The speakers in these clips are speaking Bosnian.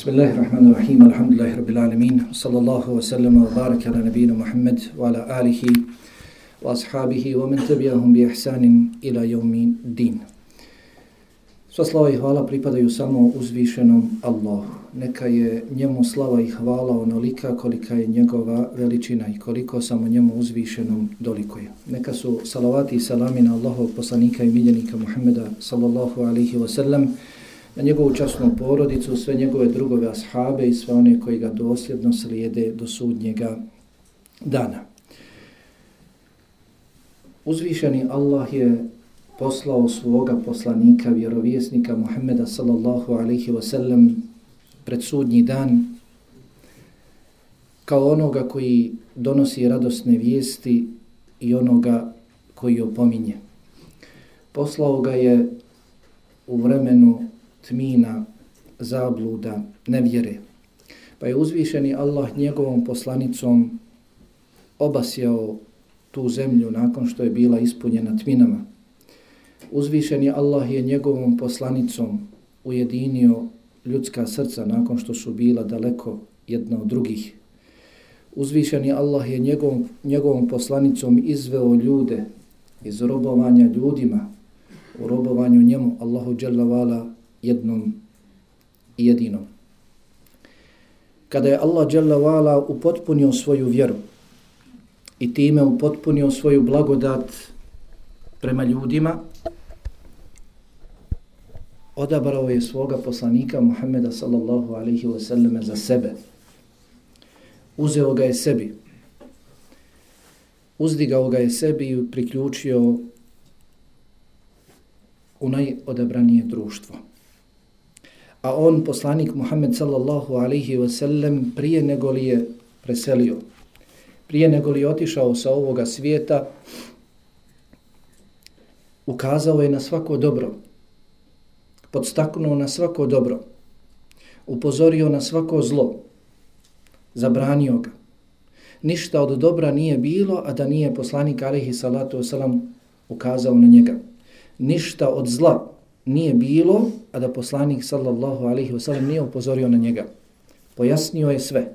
Bismillahirrahmanirrahim. Alhamdulillahi Rabbil Alamin. Sallallahu wa sallama wa baraka ala nabiyyina Muhammad wa ala alihi wa ashabihi wa man tabi'ahum bi ihsanin ila yawmin din. Sva slava i hvala pripadaju samo uzvišenom Allahu. Neka je njemu slava i hvala onolika kolika je njegova veličina i koliko samo njemu uzvišenom doliko je. Neka su salavati i salami na Allahov poslanika i miljenika Muhammeda sallallahu alaihi wa sallam na njegovu časnu porodicu, sve njegove drugove ashabe i sve one koji ga dosljedno slijede do sudnjega dana. Uzvišeni Allah je poslao svoga poslanika, vjerovjesnika Muhammeda sallallahu alaihi wasallam pred sudnji dan kao onoga koji donosi radosne vijesti i onoga koji opominje. Poslao ga je u vremenu tmina, zabluda, nevjere. Pa je uzvišeni Allah njegovom poslanicom obasjao tu zemlju nakon što je bila ispunjena tminama. Uzvišeni Allah je njegovom poslanicom ujedinio ljudska srca nakon što su bila daleko jedna od drugih. Uzvišeni Allah je njegovom, njegovom poslanicom izveo ljude iz robovanja ljudima u robovanju njemu Allahu Jalla jednom i jedinom. Kada je Allah Jalla upotpunio svoju vjeru i time upotpunio svoju blagodat prema ljudima, odabrao je svoga poslanika Muhammeda sallallahu alaihi wa sallam za sebe. Uzeo ga je sebi. Uzdigao ga je sebi i priključio u najodabranije društvo a on, poslanik Muhammed sallallahu alaihi wasallam, prije nego li je preselio, prije nego li je otišao sa ovoga svijeta, ukazao je na svako dobro, podstaknuo na svako dobro, upozorio na svako zlo, zabranio ga. Ništa od dobra nije bilo, a da nije poslanik alaihi salatu wasalam ukazao na njega. Ništa od zla nije bilo, a da poslanik sallallahu alaihi wasallam nije upozorio na njega. Pojasnio je sve.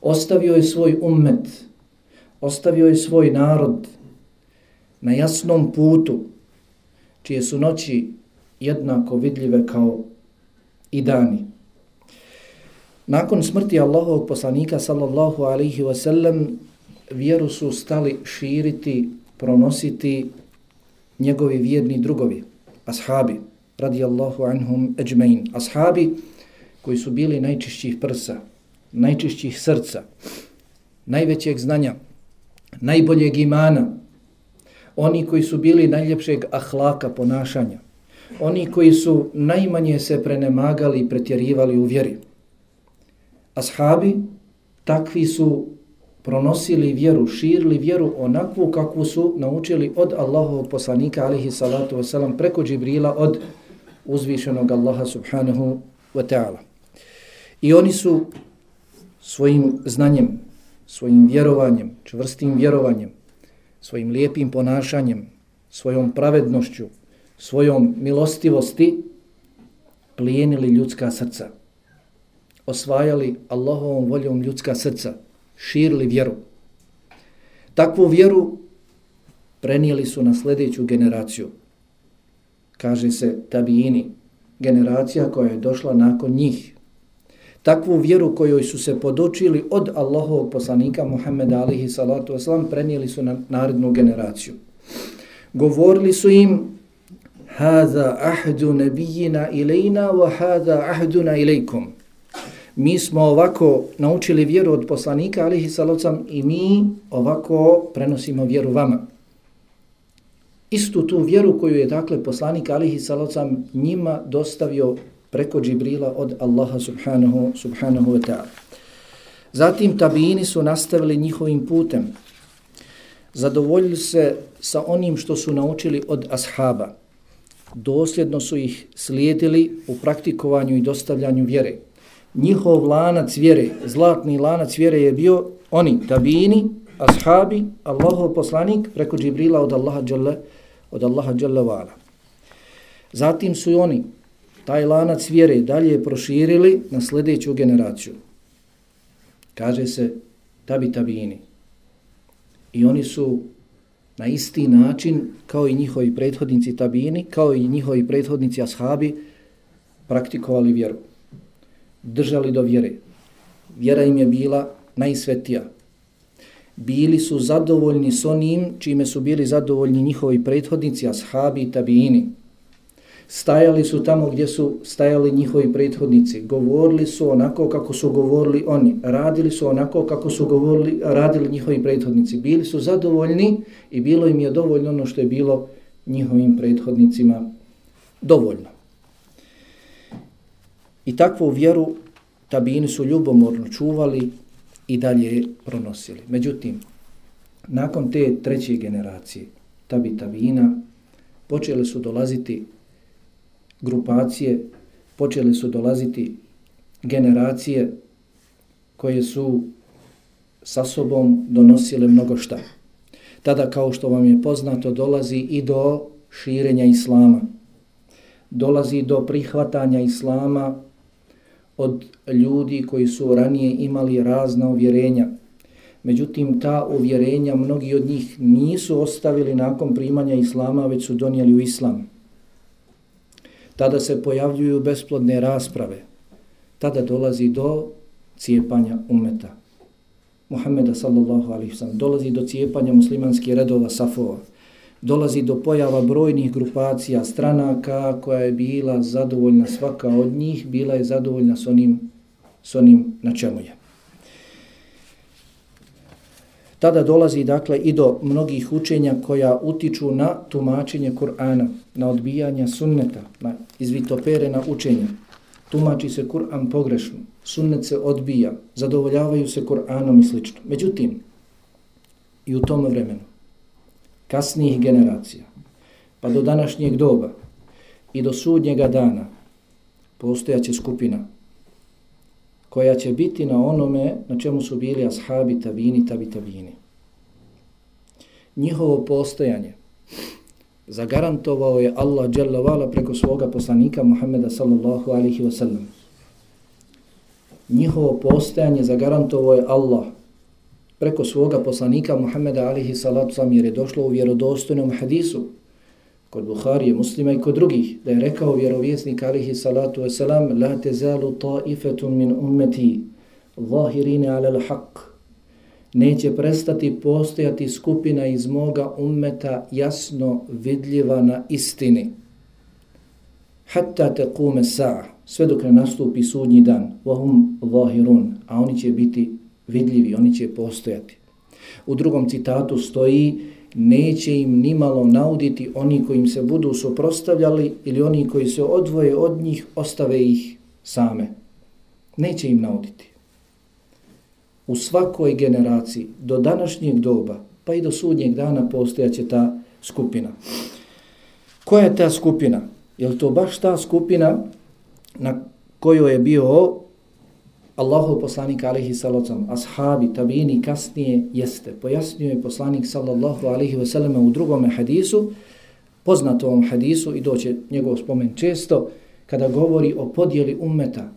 Ostavio je svoj ummet, ostavio je svoj narod na jasnom putu, čije su noći jednako vidljive kao i dani. Nakon smrti Allahovog poslanika sallallahu alaihi wasallam vjeru su stali širiti, pronositi njegovi vjerni drugovi, ashabi radijallahu anhum ajmain. Ashabi koji su bili najčišćih prsa, najčišćih srca, najvećeg znanja, najboljeg imana, oni koji su bili najljepšeg ahlaka ponašanja, oni koji su najmanje se prenemagali i pretjerivali u vjeri. Ashabi takvi su pronosili vjeru, širili vjeru onakvu kakvu su naučili od Allahovog poslanika alihi salatu wasalam preko Džibrila od uzvišenog Allaha subhanahu wa ta'ala. I oni su svojim znanjem, svojim vjerovanjem, čvrstim vjerovanjem, svojim lijepim ponašanjem, svojom pravednošću, svojom milostivosti plijenili ljudska srca. Osvajali Allahovom voljom ljudska srca, širili vjeru. Takvu vjeru prenijeli su na sljedeću generaciju, kaže se tabijini, generacija koja je došla nakon njih. Takvu vjeru kojoj su se podočili od Allahovog poslanika Muhammeda alihi salatu wasalam prenijeli su na narednu generaciju. Govorili su im Hada ahdu nebijina ilajna wa hada ahduna ilajkum. Mi smo ovako naučili vjeru od poslanika alihi salatu wasalam i mi ovako prenosimo vjeru vama istu tu vjeru koju je dakle poslanik alihi salocam njima dostavio preko Džibrila od Allaha subhanahu, subhanahu wa ta'ala. Zatim tabijini su nastavili njihovim putem. Zadovoljili se sa onim što su naučili od ashaba. Dosljedno su ih slijedili u praktikovanju i dostavljanju vjere. Njihov lanac vjere, zlatni lanac vjere je bio oni, tabijini, ashabi, Allahov poslanik preko Džibrila od Allaha dželle od Allaha dželle. Zatim su i oni taj lanac vjere dalje proširili na sljedeću generaciju. Kaže se tabi tabini. I oni su na isti način kao i njihovi prethodnici tabini, kao i njihovi prethodnici ashabi, praktikovali vjeru. Držali do vjere. Vjera im je bila najsvetija. Bili su zadovoljni s onim čime su bili zadovoljni njihovi prethodnici, ashabi i tabiini. stajali su tamo gdje su stajali njihovi prethodnici, govorili su onako kako su govorili oni, radili su onako kako su govorili, radili njihovi prethodnici, bili su zadovoljni i bilo im je dovoljno ono što je bilo njihovim prethodnicima dovoljno. I takvu vjeru tabini su ljubomorno čuvali i dalje pronosili. Međutim, nakon te treće generacije tabi tabina počele su dolaziti grupacije počele su dolaziti generacije koje su sa sobom donosile mnogo šta. Tada, kao što vam je poznato, dolazi i do širenja islama. Dolazi do prihvatanja islama od ljudi koji su ranije imali razna uvjerenja. Međutim, ta uvjerenja mnogi od njih nisu ostavili nakon primanja islama, već su donijeli u islam tada se pojavljuju besplodne rasprave, tada dolazi do cijepanja umeta. Muhammeda sallallahu alaihi sallam, dolazi do cijepanja muslimanskih redova safova, dolazi do pojava brojnih grupacija stranaka koja je bila zadovoljna svaka od njih, bila je zadovoljna s onim, s onim na čemu je. Tada dolazi dakle i do mnogih učenja koja utiču na tumačenje Kur'ana, na odbijanje sunneta, na izvitoperena učenja. Tumači se Kur'an pogrešno, sunnet se odbija, zadovoljavaju se Kur'anom i sl. Međutim, i u tom vremenu, kasnijih generacija, pa do današnjeg doba i do sudnjega dana, postojaće skupina koja će biti na onome na čemu su bili ashabi tabini, tabi tabini. Njihovo postojanje zagarantovao je Allah dželle preko svoga poslanika Muhameda sallallahu alaihi wasallam. Njihovo postojanje zagarantovao je Allah preko svoga poslanika Muhammeda alihi salatu sam jer je došlo u vjerodostojnom hadisu kod Buharije, muslima i kod drugih, da je rekao vjerovjesnik alihi salatu wasalam La tezalu taifetun min ummeti zahirine ala haq Neće prestati postojati skupina iz moga ummeta jasno vidljiva na istini. Hatta te kume sa' sve dok ne nastupi sudnji dan, vahum zahirun, a oni će biti vidljivi, oni će postojati. U drugom citatu stoji neće im nimalo nauditi oni kojim se budu suprostavljali ili oni koji se odvoje od njih, ostave ih same. Neće im nauditi. U svakoj generaciji, do današnjeg doba, pa i do sudnjeg dana postojaće ta skupina. Koja je ta skupina? Je to baš ta skupina na kojoj je bio Allahov poslanik alaihi salacom, ashabi, tabini, kasnije jeste. Pojasnio je poslanik sallallahu alaihi wasallam u drugom hadisu, poznatom hadisu i doće njegov spomen često, kada govori o podjeli ummeta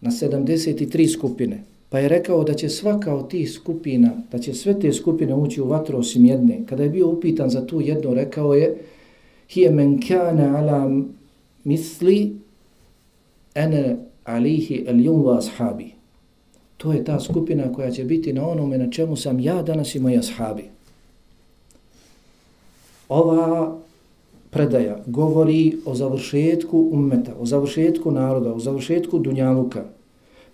na 73 skupine. Pa je rekao da će svaka od tih skupina, da će sve te skupine ući u vatru osim jedne. Kada je bio upitan za tu jednu, rekao je Hije men kana ala misli ene alihi el jumva ashabi. To je ta skupina koja će biti na onome na čemu sam ja danas i moji ashabi. Ova predaja govori o završetku ummeta, o završetku naroda, o završetku dunjaluka.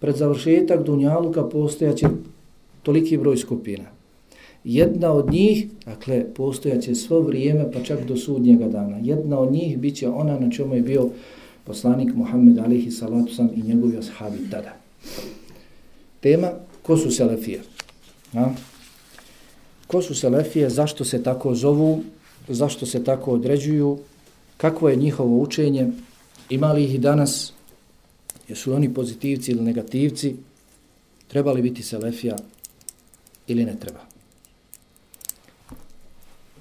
Pred završetak dunjaluka postojaće toliki broj skupina. Jedna od njih, dakle, postojaće svo vrijeme, pa čak do sudnjega dana. Jedna od njih bit će ona na čemu je bio poslanik Muhammed alihi salatu sam i njegovi ashabi tada. Tema, ko su selefije? A? Ko su selefije, zašto se tako zovu, zašto se tako određuju, kakvo je njihovo učenje, imali ih i danas, jesu oni pozitivci ili negativci, treba li biti selefija ili ne treba.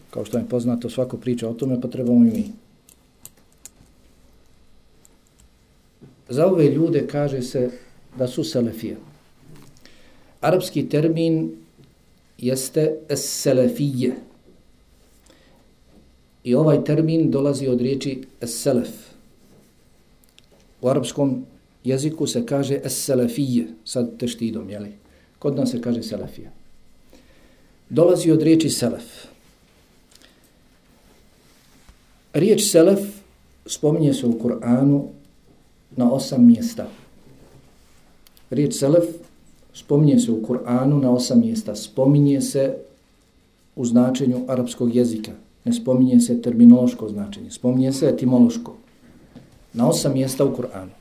Kao što je poznato, svako priča o tome, pa trebamo i mi. Za ove ljude kaže se da su selefije. Arapski termin jeste selefije. I ovaj termin dolazi od riječi selef. U arapskom jeziku se kaže selefije, sad teštidom, jeli? Kod nas se kaže selefije. Dolazi od riječi selef. Riječ selef spominje se u Kur'anu na osam mjesta. Riječ selef spominje se u Kur'anu na osam mjesta. Spominje se u značenju arapskog jezika. Ne spominje se terminološko značenje. Spominje se etimološko. Na osam mjesta u Kur'anu.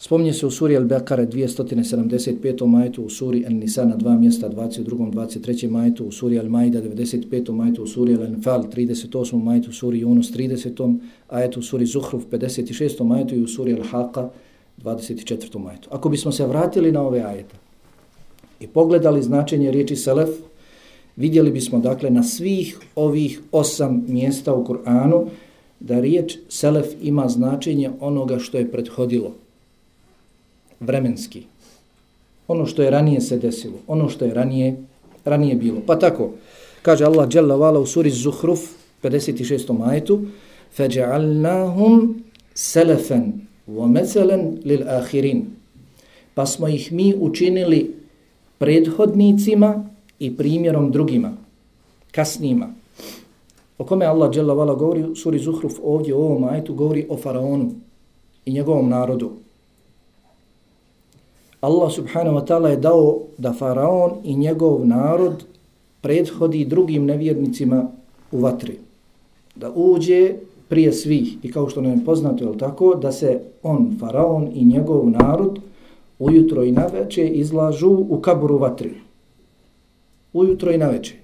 Spominje se u suri Al-Baqara 275. majetu, u suri An-Nisa na dva mjesta, 22. 23. majetu, u suri Al-Maida 95. majetu, u suri Al-Anfal 38. majetu, u suri Yunus 30. ajetu, u suri Zuhruf 56. majetu i u suri Al-Haqa 24. majetu. Ako bismo se vratili na ove ajete i pogledali značenje riječi Selef, vidjeli bismo dakle na svih ovih osam mjesta u Kur'anu da riječ Selef ima značenje onoga što je prethodilo vremenski. Ono što je ranije se desilo, ono što je ranije, ranije bilo. Pa tako, kaže Allah Jalla Vala u suri Zuhruf, 56. majetu, فَجَعَلْنَاهُمْ سَلَفًا وَمَثَلًا لِلْآخِرِينَ Pa smo ih mi učinili prethodnicima i primjerom drugima, kasnijima. O kome Allah Jalla Vala govori u suri Zuhruf ovdje u ovom majetu, govori o faraonu i njegovom narodu. Allah subhanahu wa ta'ala je dao da faraon i njegov narod prethodi drugim nevjernicima u vatri. Da uđe prije svih i kao što nam je poznato je tako, da se on, faraon i njegov narod ujutro i naveče izlažu u kaburu vatri. Ujutro i naveče.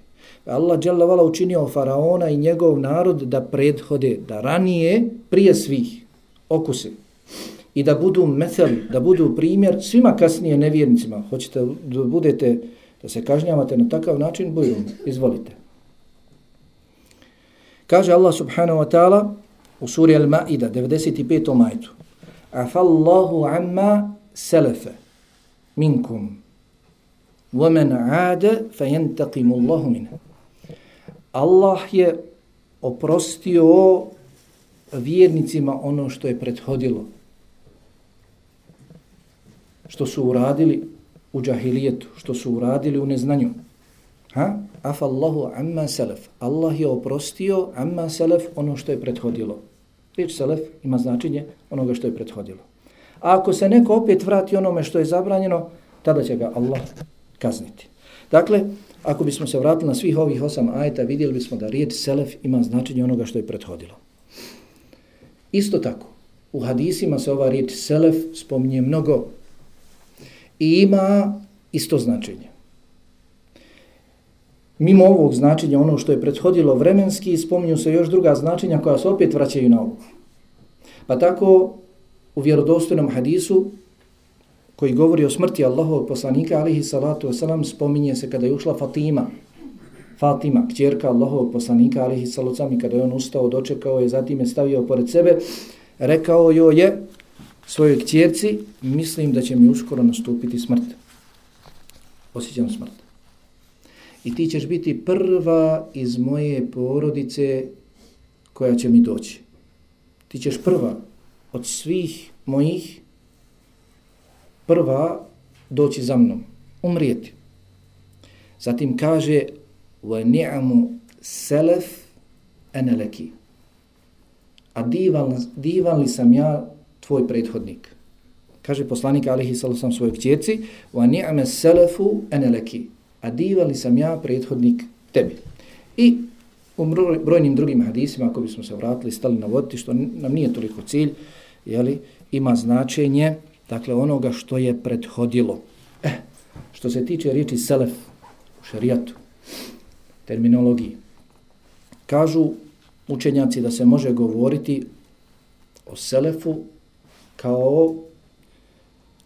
Allah dželle vala učinio faraona i njegov narod da prethode, da ranije prije svih okuse i da budu metel, da budu primjer svima kasnije nevjernicima. Hoćete da budete, da se kažnjavate na takav način, budu, izvolite. Kaže Allah subhanahu wa ta'ala u suri Al-Ma'ida, 95. majtu. Afallahu amma selefe minkum. Vomen ade fe jentakimu Allahu minha. Allah je oprostio vjernicima ono što je prethodilo što su uradili u džahilijetu, što su uradili u neznanju. Ha? Afallahu amma salaf. Allah je oprostio amma salaf ono što je prethodilo. Riječ salaf ima značenje onoga što je prethodilo. A ako se neko opet vrati onome što je zabranjeno, tada će ga Allah kazniti. Dakle, ako bismo se vratili na svih ovih osam ajeta, vidjeli bismo da riječ selef ima značenje onoga što je prethodilo. Isto tako, u hadisima se ova riječ selef spominje mnogo i ima isto značenje. Mimo ovog značenja, ono što je prethodilo vremenski, spominju se još druga značenja koja se opet vraćaju na ovo. Pa tako, u vjerodostojnom hadisu, koji govori o smrti Allahovog poslanika, alihi salatu wasalam, spominje se kada je ušla Fatima, Fatima, kćerka Allahovog poslanika, alihi salatu wasalam, i kada je on ustao, dočekao je, zatim je stavio pored sebe, rekao joj je, svojoj kćerci, mislim da će mi uskoro nastupiti smrt. Osjećam smrt. I ti ćeš biti prva iz moje porodice koja će mi doći. Ti ćeš prva od svih mojih prva doći za mnom. Umrijeti. Zatim kaže wa ni'amu selef eneleki. A divan, divan li sam ja tvoj prethodnik. Kaže poslanik alihi sallam svojoj kćerci, wa ni'ame selefu eneleki, a divali sam ja prethodnik tebi. I u brojnim drugim hadisima, ako bismo se vratili, stali na voditi, što nam nije toliko cilj, jeli, ima značenje, dakle, onoga što je prethodilo. Eh, što se tiče riječi selef u šarijatu, terminologiji, kažu učenjaci da se može govoriti o selefu kao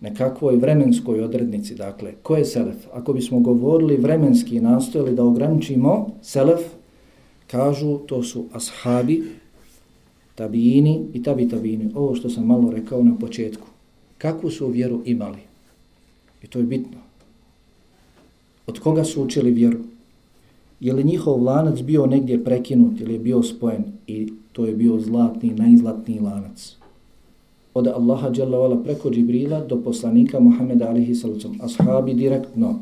nekakvoj vremenskoj odrednici. Dakle, ko je selef? Ako bismo govorili vremenski i nastojali da ograničimo selef, kažu to su ashabi, tabijini i tabi tabijini. Ovo što sam malo rekao na početku. Kakvu su vjeru imali? I to je bitno. Od koga su učili vjeru? Je li njihov lanac bio negdje prekinut ili je bio spojen? I to je bio zlatni, najzlatniji lanac. Od Allaha dželavala preko Džibrila do poslanika Muhammeda alihi sallam. Ashabi direktno.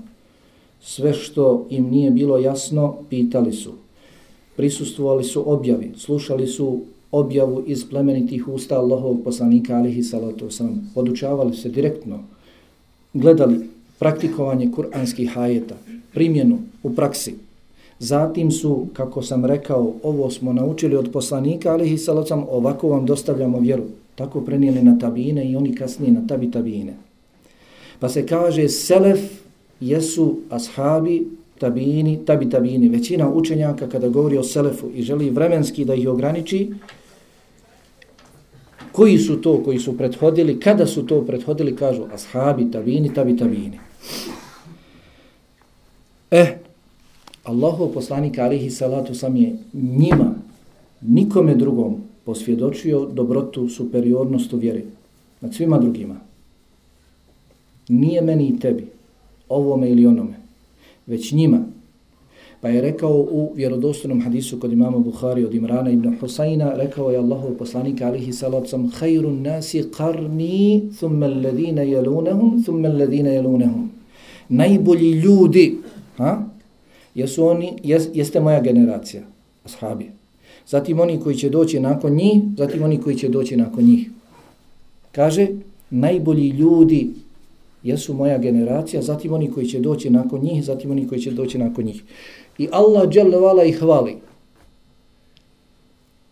Sve što im nije bilo jasno, pitali su. Prisustvovali su objavi. Slušali su objavu iz plemenitih usta Allahovog poslanika alihi salatu sallam. Podučavali se direktno. Gledali praktikovanje kuranskih hajeta. Primjenu u praksi. Zatim su, kako sam rekao, ovo smo naučili od poslanika, ali i salocam, ovako vam dostavljamo vjeru. Tako prenijeli na tabine i oni kasnije na tabi tabine. Pa se kaže, selef jesu ashabi, tabini, tabi tabini. Većina učenjaka kada govori o selefu i želi vremenski da ih ograniči, koji su to koji su prethodili, kada su to prethodili, kažu ashabi, tabini, tabi tabini. E, Allahov poslanik alihi salatu sam je njima, nikome drugom, posvjedočio dobrotu, superiornost u vjeri nad svima drugima. Nije meni i tebi, ovome ili onome, već njima. Pa je rekao u vjerodostojnom hadisu kod imama Bukhari od Imrana ibn Husayna, rekao je Allahov poslanik alihi salatu sam, nasi qarni, thumma alladhina jelunahum, thumma alladhina jelunahum. Najbolji ljudi, ha? jesu oni, jes, jeste moja generacija, ashabi. Zatim oni koji će doći nakon njih, zatim oni koji će doći nakon njih. Kaže, najbolji ljudi jesu moja generacija, zatim oni koji će doći nakon njih, zatim oni koji će doći nakon njih. I Allah dželevala ih hvali.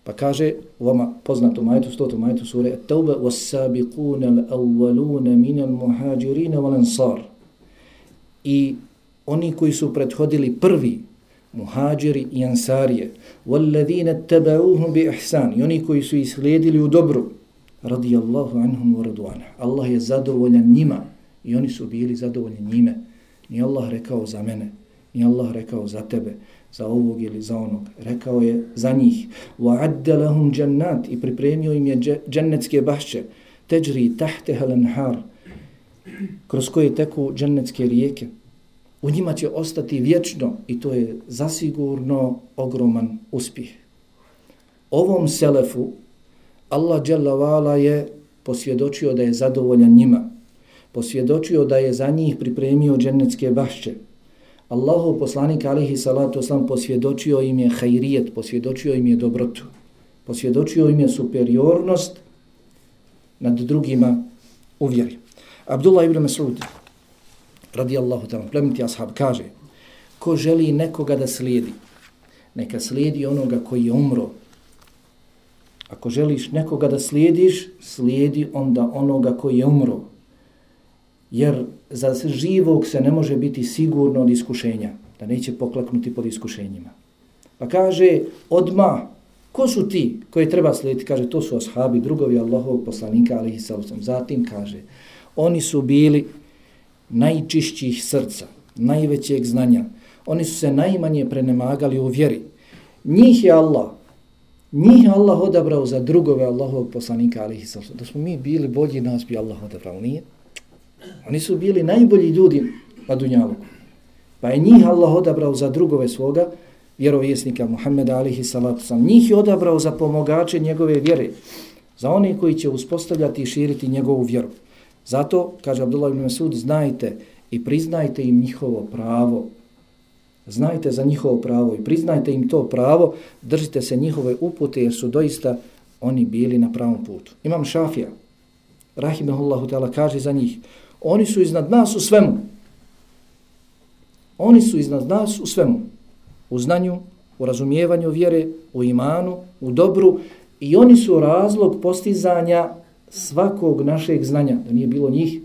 Pa kaže u vama poznatom majetu, stotom majetu sure, Tauba was sabiquna al-awwaluna min al-muhađirina wal-ansar. I oni koji su prethodili prvi, muhađiri i ansarije, وَالَّذِينَ تَبَعُوهُمْ بِإِحْسَانِ I oni koji su islijedili u dobru, radijallahu anhum wa radu'ana. Allah je zadovoljan njima i oni su bili zadovoljni njime. Ni Allah rekao za mene, ni Allah rekao za tebe, za ovog ili za onog. Rekao je za njih. وَعَدَّ لَهُمْ جَنَّاتِ I pripremio im je džennetske bašće. تَجْرِي تَحْتِهَ الْأَنْحَارِ Kroz koje teku džennetske rijeke u njima će ostati vječno i to je zasigurno ogroman uspjeh. Ovom selefu Allah Vala je posvjedočio da je zadovoljan njima, posvjedočio da je za njih pripremio džennetske bašće. Allahu poslanik alihi salatu oslam posvjedočio im je hajrijet, posvjedočio im je dobrotu, posvjedočio im je superiornost nad drugima u vjeri. Abdullah ibn Mas'ud, radijallahu ta'ala, plemeniti ashab, kaže, ko želi nekoga da slijedi, neka slijedi onoga koji je umro. Ako želiš nekoga da slijediš, slijedi onda onoga koji je umro. Jer za živog se ne može biti sigurno od iskušenja, da neće poklaknuti pod iskušenjima. Pa kaže, odma, ko su ti koji treba slijediti? Kaže, to su ashabi, drugovi Allahovog poslanika, ali i Zatim kaže, oni su bili najčišćih srca, najvećeg znanja. Oni su se najmanje prenemagali u vjeri. Njih je Allah, njih je Allah odabrao za drugove Allahovog poslanika, ali ih Da smo mi bili bolji, nas bi Allah odabrao, nije? Oni su bili najbolji ljudi na Dunjalu. Pa je njih Allah odabrao za drugove svoga vjerovjesnika Muhammeda alihi salatu sam. Njih je odabrao za pomogače njegove vjere. Za one koji će uspostavljati i širiti njegovu vjeru. Zato, kaže Abdullah ibn Masud, znajte i priznajte im njihovo pravo. Znajte za njihovo pravo i priznajte im to pravo, držite se njihove upute jer su doista oni bili na pravom putu. Imam Šafija, rahimahullahu ta'ala, kaže za njih, oni su iznad nas u svemu. Oni su iznad nas u svemu. U znanju, u razumijevanju vjere, u imanu, u dobru i oni su razlog postizanja svakog našeg znanja, da nije bilo njih,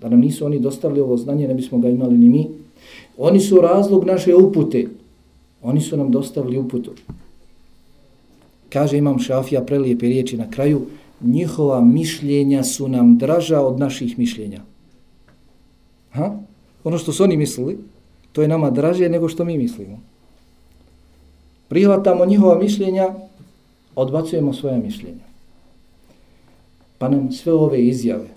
da nam nisu oni dostavili ovo znanje, ne bismo ga imali ni mi. Oni su razlog naše upute. Oni su nam dostavili uputu. Kaže imam šafija prelijepe riječi na kraju, njihova mišljenja su nam draža od naših mišljenja. Ha? Ono što su oni mislili, to je nama draže nego što mi mislimo. Prihvatamo njihova mišljenja odbacujemo svoje mišljenja. Pa nam sve ove izjave,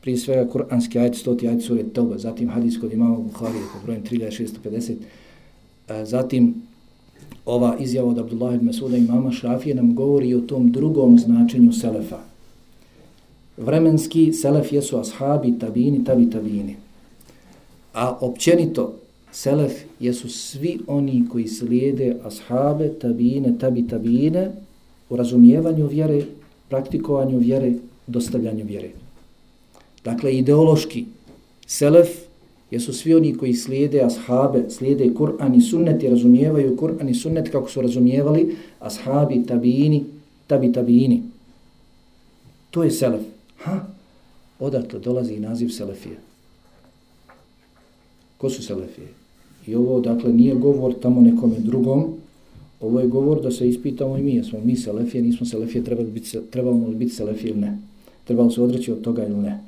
prije svega kuranski ajet, stoti ajet sure Tauba, zatim hadis kod imama Buhari po brojem 3650, zatim ova izjava od Abdullah ibn Masuda i mama Šafije nam govori o tom drugom značenju selefa. Vremenski selef jesu ashabi, tabini, tabi, tabini. A općenito, selef jesu svi oni koji slijede ashabe, tabine, tabi, tabine u razumijevanju vjere, praktikovanju vjere, dostavljanju vjere. Dakle, ideološki, selef jesu svi oni koji slijede ashabe, slijede Kur'an i sunnet i razumijevaju Kur'an i sunnet kako su razumijevali ashabi, tabiini, tabi, tabiini. To je selef. Ha? Odatle dolazi i naziv selefije. Ko su selefije? I ovo, dakle, nije govor tamo nekome drugom, ovo je govor da se ispitamo i mi, jesmo mi selefije, nismo selefije, trebali biti, trebamo li biti selefije ili ne. Trebalo se odreći od toga ili ne.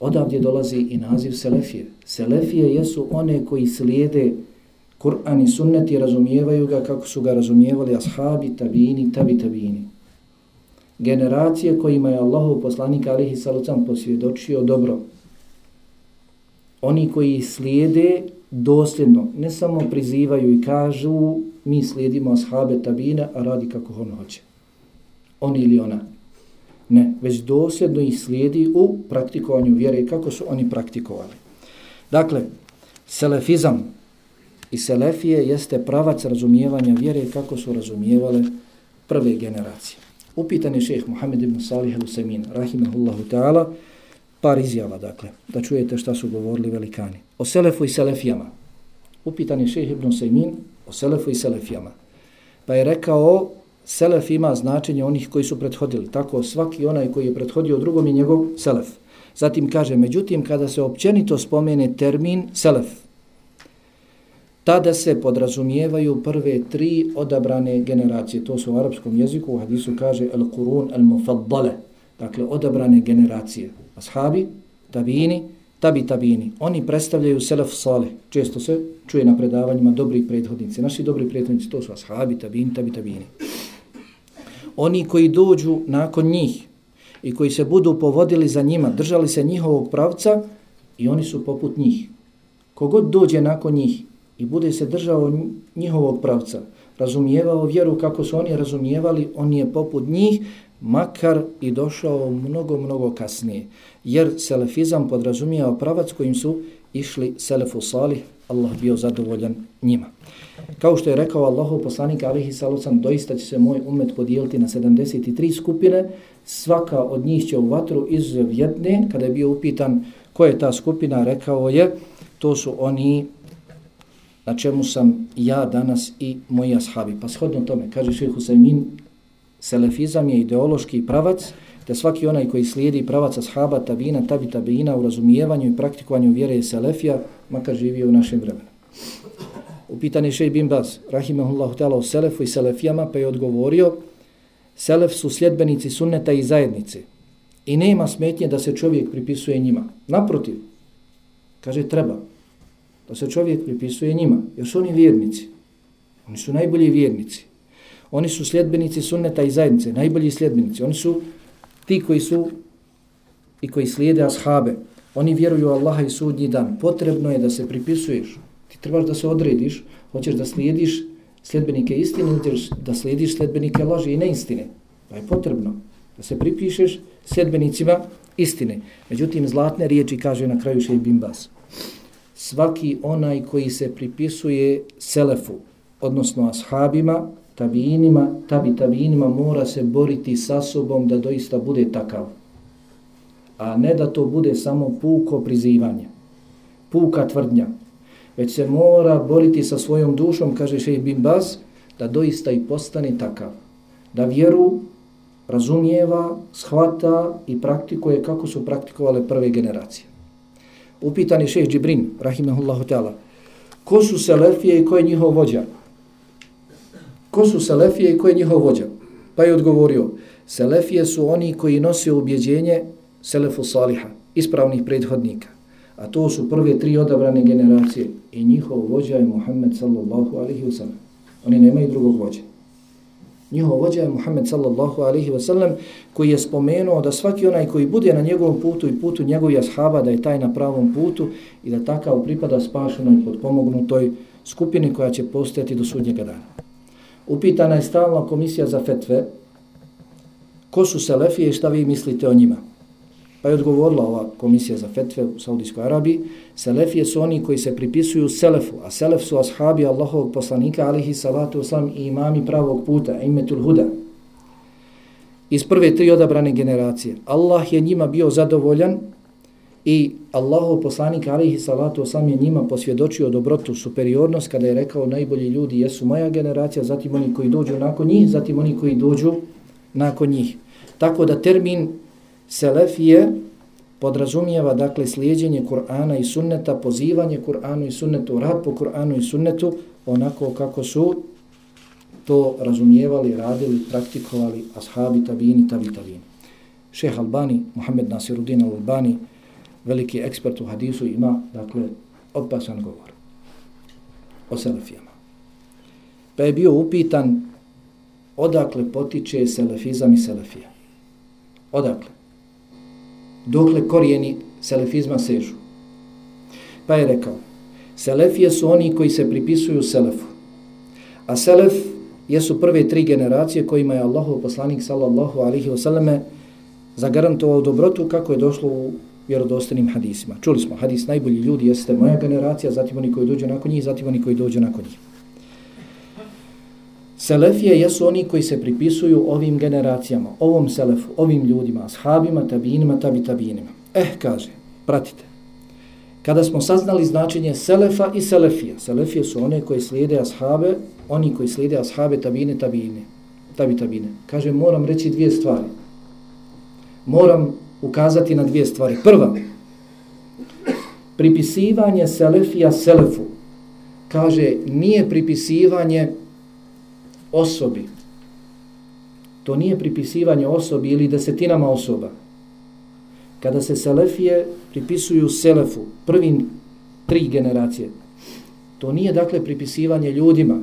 Odavdje dolazi i naziv selefije. Selefije jesu one koji slijede Kur'an i sunnet i razumijevaju ga kako su ga razumijevali ashabi, tabini, tabi, tabini. Generacije kojima je Allahu poslanik alihi salucan posvjedočio dobro. Oni koji slijede dosljedno, ne samo prizivaju i kažu mi slijedimo ashabe tabine, a radi kako on hoće. On ili ona. Ne, već dosljedno ih slijedi u praktikovanju vjere kako su oni praktikovali. Dakle, selefizam i selefije jeste pravac razumijevanja vjere kako su razumijevale prve generacije. Upitan je šeheh Muhammed ibn Salih al-Usamin, rahimahullahu ta'ala, par izjava, dakle, da čujete šta su govorili velikani. O selefu i selefijama. Upitan je šeheh ibn Usamin o selefu i selefijama. Pa je rekao, selef ima značenje onih koji su prethodili. Tako svaki onaj koji je prethodio drugom je njegov selef. Zatim kaže, međutim, kada se općenito spomene termin selef, tada se podrazumijevaju prve tri odabrane generacije. To su u arapskom jeziku, u hadisu kaže el kurun el mufaddale, dakle odabrane generacije. Ashabi, tabini, tabi tabini. Oni predstavljaju selef salih. Često se čuje na predavanjima dobri prethodnici. Naši dobri prethodnici to su ashabi, tabini, tabi tabini oni koji dođu nakon njih i koji se budu povodili za njima, držali se njihovog pravca i oni su poput njih. Kogod dođe nakon njih i bude se držao njihovog pravca, razumijevao vjeru kako su oni razumijevali, on je poput njih, makar i došao mnogo, mnogo kasnije. Jer selefizam podrazumijeva pravac kojim su išli selefu salih, Allah bio zadovoljan njima. Kao što je rekao Allahu poslanik alihi salucan, doista će se moj umet podijeliti na 73 skupine, svaka od njih će u vatru izuzev jedne, kada je bio upitan ko je ta skupina, rekao je, to su oni na čemu sam ja danas i moji ashabi. Pa shodno tome, kaže Šehr Husaymin, selefizam je ideološki pravac, te svaki onaj koji slijedi pravac ashaba, tabina, tabi, tabina u razumijevanju i praktikovanju vjere je selefija, makar živio u našem vremenu. Upitan je Šej bin Baz, rahimahullahu ta'ala, o Selefu i Selefijama, pa je odgovorio, Selef su sljedbenici sunneta i zajednice i nema smetnje da se čovjek pripisuje njima. Naprotiv, kaže treba da se čovjek pripisuje njima, jer su oni vjernici. Oni su najbolji vjernici. Oni su sljedbenici sunneta i zajednice, najbolji sljedbenici. Oni su ti koji su i koji slijede ashabe. Oni vjeruju Allaha i sudnji dan. Potrebno je da se pripisuješ Ti trebaš da se odrediš, hoćeš da slijediš sljedbenike istine ili da slijediš sljedbenike laži i neistine. Pa je potrebno da se pripišeš sljedbenicima istine. Međutim, zlatne riječi kaže na kraju še Bimbas. Svaki onaj koji se pripisuje selefu, odnosno ashabima, tabiinima, tabi tabiinima mora se boriti sa sobom da doista bude takav. A ne da to bude samo puko prizivanje, puka tvrdnja, već se mora boriti sa svojom dušom, kaže Šejh bin Baz, da doista i postane takav. Da vjeru razumijeva, shvata i praktikuje kako su praktikovale prve generacije. je šejh Džibrin, rahimahullahu ta'ala, ko su selefije i ko je njihov vođa? Ko su selefije i ko je njihov vođa? Pa je odgovorio, selefije su oni koji nose ubjeđenje selefu saliha, ispravnih prethodnika a to su prve tri odabrane generacije i njihov vođa je Muhammed sallallahu alaihi wa sallam. Oni nemaju drugog vođa. Njihov vođa je Muhammed sallallahu alaihi wa sallam koji je spomenuo da svaki onaj koji bude na njegovom putu i putu njegovih ashaba da je taj na pravom putu i da takav pripada spašenoj podpomognutoj skupini koja će postojati do sudnjega dana. Upitana je stalna komisija za fetve ko su selefije i šta vi mislite o njima. Pa je odgovorila ova komisija za fetve u Saudijskoj Arabiji, Selefije su oni koji se pripisuju Selefu, a Selef su ashabi Allahovog poslanika, alihi salatu oslam i imami pravog puta, imetul huda. Iz prve tri odabrane generacije. Allah je njima bio zadovoljan i Allahov poslanik, alihi salatu oslam je njima posvjedočio dobrotu, superiornost, kada je rekao najbolji ljudi jesu moja generacija, zatim oni koji dođu nakon njih, zatim oni koji dođu nakon njih. Tako da termin Selefije podrazumijeva dakle slijedjenje Kur'ana i sunneta, pozivanje Kur'anu i sunnetu, rad po Kur'anu i sunnetu, onako kako su to razumijevali, radili, praktikovali ashabi, tabini, tabi, tabini. Šeh Albani, Muhammed Nasiruddin Albani, veliki ekspert u hadisu, ima, dakle, opasan govor o selefijama. Pa je bio upitan odakle potiče selefizam i selefija. Odakle? Dokle korijeni selefizma sežu. Pa je rekao, selefije su oni koji se pripisuju selefu. A selef jesu prve tri generacije kojima je Allahov poslanik sallallahu alihi wasallame zagarantovao dobrotu kako je došlo u vjerodostanim hadisima. Čuli smo, hadis najbolji ljudi jeste moja generacija, zatim oni koji dođu nakon njih, zatim oni koji dođu nakon njih. Selefije jesu oni koji se pripisuju ovim generacijama, ovom selefu, ovim ljudima, ashabima, tabinima, tabi tabinima. Eh, kaže, pratite. Kada smo saznali značenje selefa i selefija, selefije su one koji slijede ashabe, oni koji slijede ashabe, tabine, tabine, tabi tabine. Kaže, moram reći dvije stvari. Moram ukazati na dvije stvari. Prva, pripisivanje selefija selefu, kaže, nije pripisivanje osobi. To nije pripisivanje osobi ili desetinama osoba. Kada se selefije pripisuju selefu, prvim tri generacije, to nije dakle pripisivanje ljudima,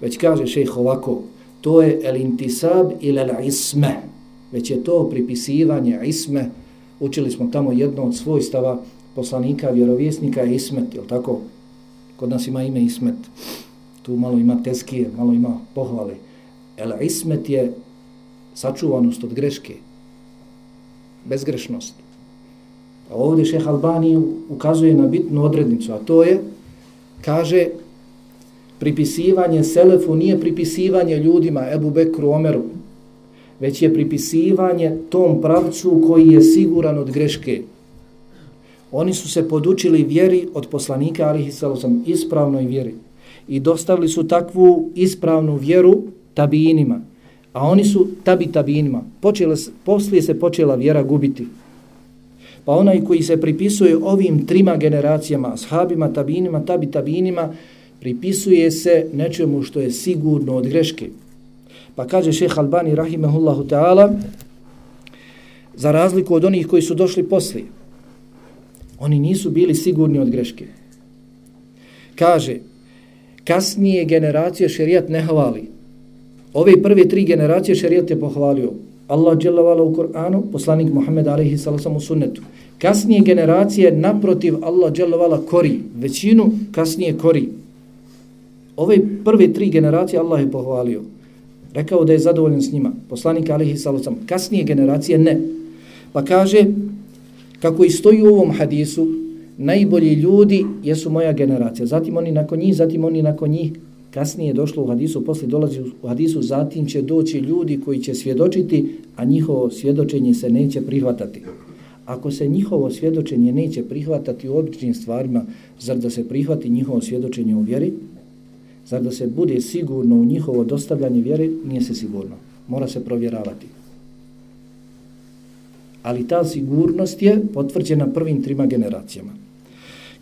već kaže šejh ovako, to je el intisab ili el isme, već je to pripisivanje isme, učili smo tamo jedno od svojstava poslanika, vjerovjesnika je ismet, je tako? Kod nas ima ime ismet tu malo ima teskije, malo ima pohvale. El ismet je sačuvanost od greške, bezgrešnost. A ovdje šeh Albani ukazuje na bitnu odrednicu, a to je, kaže, pripisivanje Selefu nije pripisivanje ljudima Ebu Bekru Omeru, već je pripisivanje tom pravcu koji je siguran od greške. Oni su se podučili vjeri od poslanika, ali sam ispravnoj vjeri i dostavili su takvu ispravnu vjeru tabijinima. A oni su tabi tabijinima. Počela, poslije se počela vjera gubiti. Pa onaj koji se pripisuje ovim trima generacijama, ashabima, tabinima, tabi tabinima, pripisuje se nečemu što je sigurno od greške. Pa kaže šeha Albani, rahimahullahu ta'ala, za razliku od onih koji su došli poslije, oni nisu bili sigurni od greške. Kaže, kasnije generacije šerijat ne hvali. Ove prve tri generacije šerijat je pohvalio. Allah dželavala u Kur'anu, poslanik Muhammed alaihi salasam u sunnetu. Kasnije generacije, naprotiv, Allah dželavala kori. Većinu kasnije kori. Ove prve tri generacije Allah je pohvalio. Rekao da je zadovoljen s njima. Poslanik alaihi salasam. Kasnije generacije ne. Pa kaže, kako i stoji u ovom hadisu, najbolji ljudi jesu moja generacija. Zatim oni nakon njih, zatim oni nakon njih. Kasnije je došlo u hadisu, posle dolazi u hadisu, zatim će doći ljudi koji će svjedočiti, a njihovo svjedočenje se neće prihvatati. Ako se njihovo svjedočenje neće prihvatati u običnim stvarima, zar da se prihvati njihovo svjedočenje u vjeri? Zar da se bude sigurno u njihovo dostavljanje vjere? Nije se sigurno. Mora se provjeravati ali ta sigurnost je potvrđena prvim trima generacijama.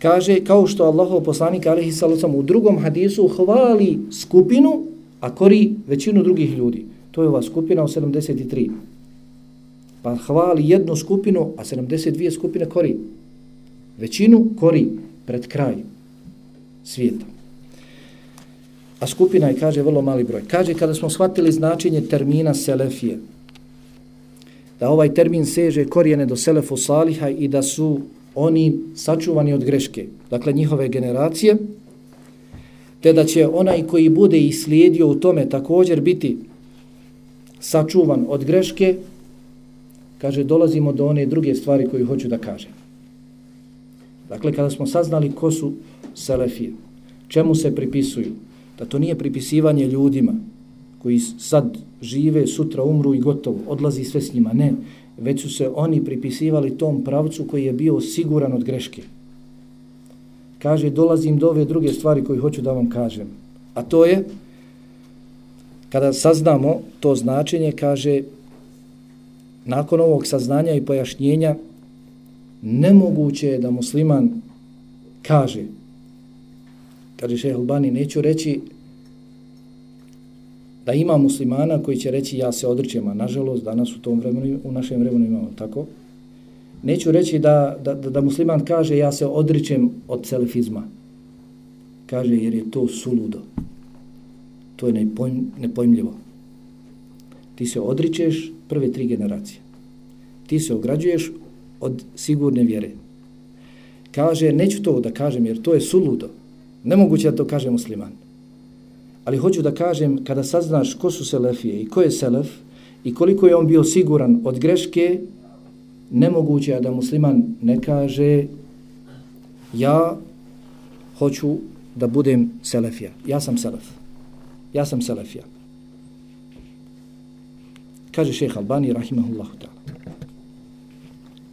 Kaže, kao što Allahov poslanik alihi sallam u drugom hadisu hvali skupinu, a kori većinu drugih ljudi. To je ova skupina u 73. Pa hvali jednu skupinu, a 72 skupine kori. Većinu kori pred kraj svijeta. A skupina je, kaže, vrlo mali broj. Kaže, kada smo shvatili značenje termina selefije, da ovaj termin seže korijene do selefu saliha i da su oni sačuvani od greške, dakle njihove generacije, te da će onaj koji bude i slijedio u tome također biti sačuvan od greške, kaže, dolazimo do one druge stvari koju hoću da kažem. Dakle, kada smo saznali ko su selefije, čemu se pripisuju, da to nije pripisivanje ljudima koji sad žive, sutra umru i gotovo, odlazi sve s njima, ne, već su se oni pripisivali tom pravcu koji je bio siguran od greške. Kaže, dolazim do ove druge stvari koje hoću da vam kažem. A to je, kada saznamo to značenje, kaže, nakon ovog saznanja i pojašnjenja, nemoguće je da musliman kaže, kaže šehe Albani, neću reći da ima muslimana koji će reći ja se odričem, a nažalost danas u tom vremenu, u našem vremenu imamo tako. Neću reći da, da, da, musliman kaže ja se odričem od selefizma. Kaže jer je to suludo. To je nepojm, nepojmljivo. Ti se odričeš prve tri generacije. Ti se ograđuješ od sigurne vjere. Kaže, neću to da kažem jer to je suludo. Nemoguće da to kaže musliman. Ali hoću da kažem, kada saznaš ko su selefije i ko je selef i koliko je on bio siguran od greške, nemoguće je da musliman ne kaže ja hoću da budem selefija. Ja sam selef. Ja sam selefija. Kaže šeha Albani, rahimahullahu ta'ala.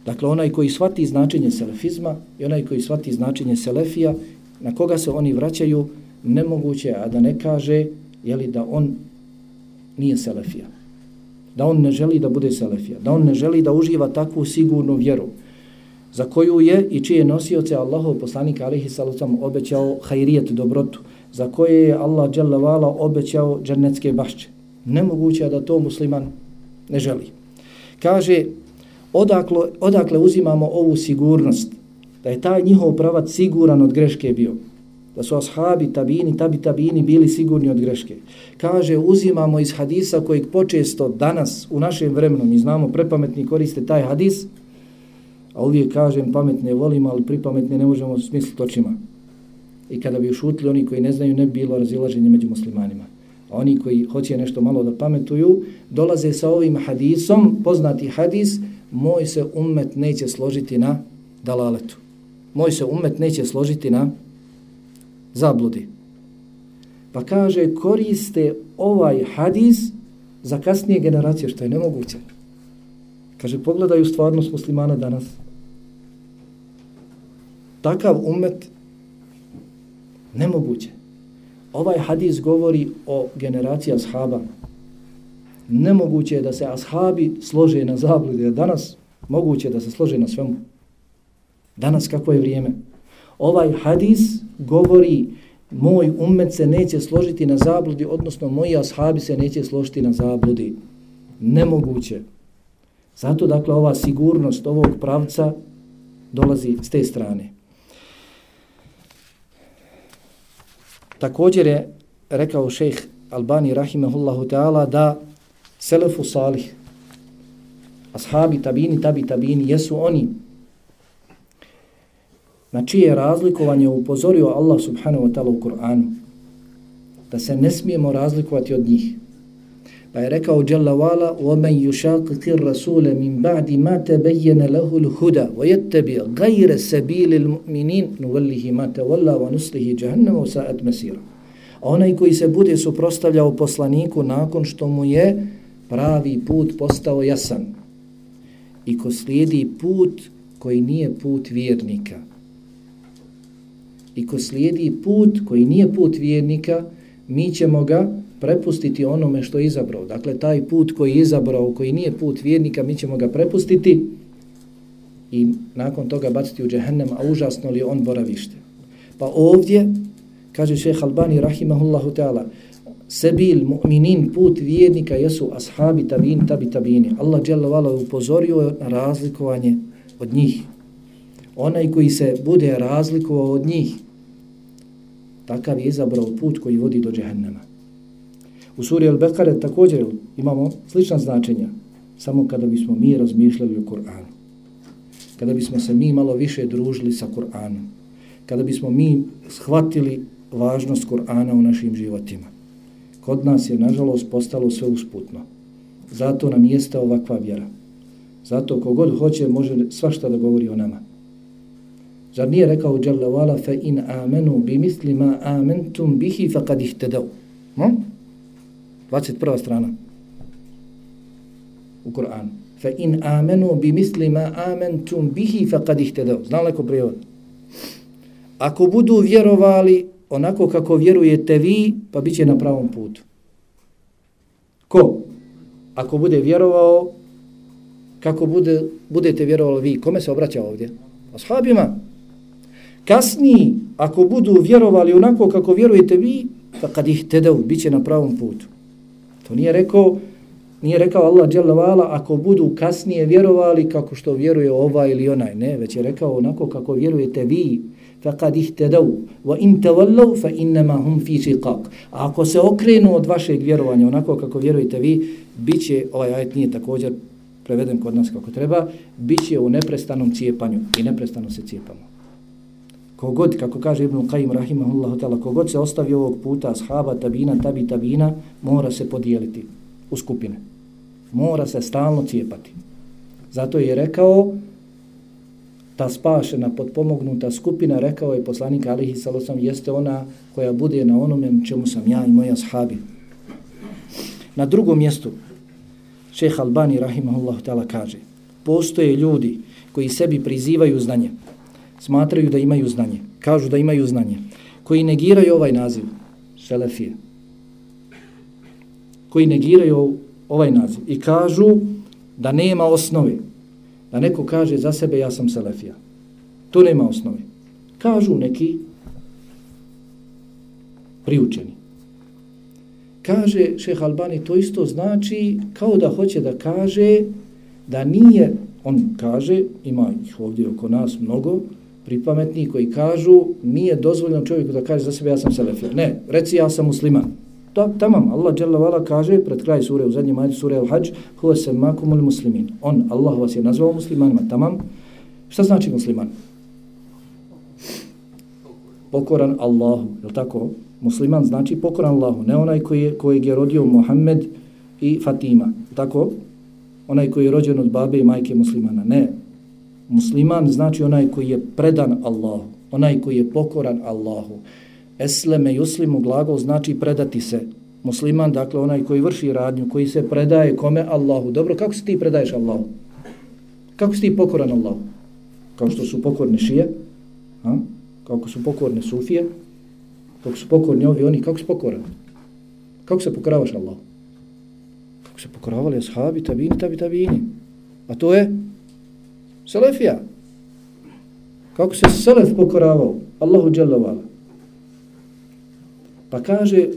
Dakle, onaj koji shvati značenje selefizma i onaj koji shvati značenje selefija, na koga se oni vraćaju, nemoguće, a da ne kaže, jeli, da on nije selefija. Da on ne želi da bude selefija. Da on ne želi da uživa takvu sigurnu vjeru za koju je i čije nosioce Allahov poslanik alihi salacom obećao hajrijet dobrotu, za koje je Allah dželavala obećao džernetske bašće. Nemoguće da to musliman ne želi. Kaže, odakle, odakle uzimamo ovu sigurnost, da je taj njihov pravac siguran od greške bio da su ashabi, tabini, tabi, tabini bili sigurni od greške. Kaže, uzimamo iz hadisa kojeg počesto danas u našem vremenu, mi znamo, prepametni koriste taj hadis, a uvijek kažem, pametne volimo, ali pripametne ne možemo smisliti očima. I kada bi ušutili oni koji ne znaju, ne bi bilo razilaženje među muslimanima. A oni koji hoće nešto malo da pametuju, dolaze sa ovim hadisom, poznati hadis, moj se umet neće složiti na dalaletu. Moj se umet neće složiti na zabludi. Pa kaže, koriste ovaj hadis za kasnije generacije, što je nemoguće. Kaže, pogledaju stvarnost muslimana danas. Takav umet nemoguće. Ovaj hadis govori o generaciji ashaba. Nemoguće je da se ashabi slože na zabludi. Danas moguće da se slože na svemu. Danas kako je vrijeme? Ovaj hadis govori moj umet se neće složiti na zabludi, odnosno moji ashabi se neće složiti na zabludi. Nemoguće. Zato, dakle, ova sigurnost ovog pravca dolazi s te strane. Također je rekao šejh Albani rahimehullahu ta'ala da selefu salih, ashabi tabini, tabi tabini, jesu oni na čije razlikovanje upozorio Allah subhanahu wa ta'ala u Kur'anu. Da se ne smijemo razlikovati od njih. Pa je rekao Jalla wala وَمَنْ يُشَاقِقِ الرَّسُولَ مِنْ بَعْدِ مَا تَبَيَّنَ لَهُ الْهُدَى وَيَتَّبِعْ غَيْرَ سَبِيلِ الْمُؤْمِنِينَ نُوَلِّهِ مَا تَوَلَّا وَنُسْلِهِ جَهَنَّمَ وَسَاءَتْ مَسِيرًا Onaj koji se bude suprostavljao poslaniku nakon što mu je pravi put postao jasan i ko slijedi put koji nije put vjernika i ko slijedi put koji nije put vjernika, mi ćemo ga prepustiti onome što je izabrao. Dakle, taj put koji je izabrao, koji nije put vjernika, mi ćemo ga prepustiti i nakon toga baciti u džehennem, a užasno li on boravište. Pa ovdje, kaže šeha Albani, rahimahullahu ta'ala, sebil, mu'minin, put vjernika jesu ashabi, tabin, tabi, tabini. Allah je upozorio na razlikovanje od njih onaj koji se bude razlikovao od njih, takav je izabrao put koji vodi do džehennema. U suri Al-Bekare također imamo slična značenja, samo kada bismo mi razmišljali o Kur'anu. Kada bismo se mi malo više družili sa Kur'anom. Kada bismo mi shvatili važnost Kur'ana u našim životima. Kod nas je, nažalost, postalo sve usputno. Zato nam jeste ovakva vjera. Zato kogod hoće može svašta da govori o nama. Zar nije rekao Jalla wala fa in amenu bi misli ma amentum bihi faqad kad ihtedau. Hm? 21. strana u Kur'anu. Fa in amenu bi misli ma amentum bihi faqad kad ihtedau. Znam li prijevod? Ako budu vjerovali onako kako vjerujete vi, pa bit će na pravom putu. Ko? Ako bude vjerovao, kako bude, budete vjerovali vi? Kome se obraća ovdje? Ashabima. Kasniji, ako budu vjerovali onako kako vjerujete vi, pa kad ih tedev, bit će na pravom putu. To nije rekao, nije rekao Allah dželavala, ako budu kasnije vjerovali kako što vjeruje ovaj ili onaj. Ne, već je rekao onako kako vjerujete vi, faqad ihtadaw wa in tawallaw fa innama hum fi shiqaq ako se okrenu od vašeg vjerovanja onako kako vjerujete vi biće ovaj ajet nije također preveden kod nas kako treba biće u neprestanom cijepanju i neprestano se cijepamo kogod kako kaže Ibn Qayyim rahimahullahu taala kogod se ostavi ovog puta ashaba tabina tabi tabina mora se podijeliti u skupine. Mora se stalno cijepati. Zato je rekao ta spašena, potpomognuta skupina, rekao je poslanik Alihi Salosom, jeste ona koja bude na onome čemu sam ja i moja ashabi. Na drugom mjestu, šeha Albani, rahimahullahu ta'ala kaže, postoje ljudi koji sebi prizivaju znanje, smatraju da imaju znanje, kažu da imaju znanje, koji negiraju ovaj naziv, Selefije, koji negiraju ovaj naziv i kažu da nema osnove, da neko kaže za sebe ja sam selefija. To nema osnove. Kažu neki priučeni. Kaže šeh Albani, to isto znači kao da hoće da kaže da nije, on kaže, ima ih ovdje oko nas mnogo, pripametni koji kažu nije dozvoljeno čovjeku da kaže za sebe ja sam selefija. Ne, reci ja sam musliman. Da, tamam, Allah dželle vala kaže pred kraj sure u zadnjem ajetu sure Al-Hajj, huwa samakumul muslimin. On Allah vas je nazvao muslimanima, tamam. Šta znači musliman? Pokoran Allahu, je tako? Musliman znači pokoran Allahu, ne onaj koji je, koji je rodio Muhammed i Fatima, tako? Onaj koji je rođen od babe i majke muslimana, ne. Musliman znači onaj koji je predan Allahu, onaj koji je pokoran Allahu esleme yuslimu glagol znači predati se. Musliman, dakle onaj koji vrši radnju, koji se predaje kome Allahu. Dobro, kako se ti predaješ Allahu? Kako si ti pokoran Allahu? Kao što su pokorni šije, a? kako su pokorne sufije, kako su pokorni ovi oni, kako si pokoran? Kako se pokoravaš Allahu? Kako se pokoravali ashabi, tabini, tabi, tabini. A to je Selefija. Kako se Selef pokoravao? Allahu dželavala. Pa kaže,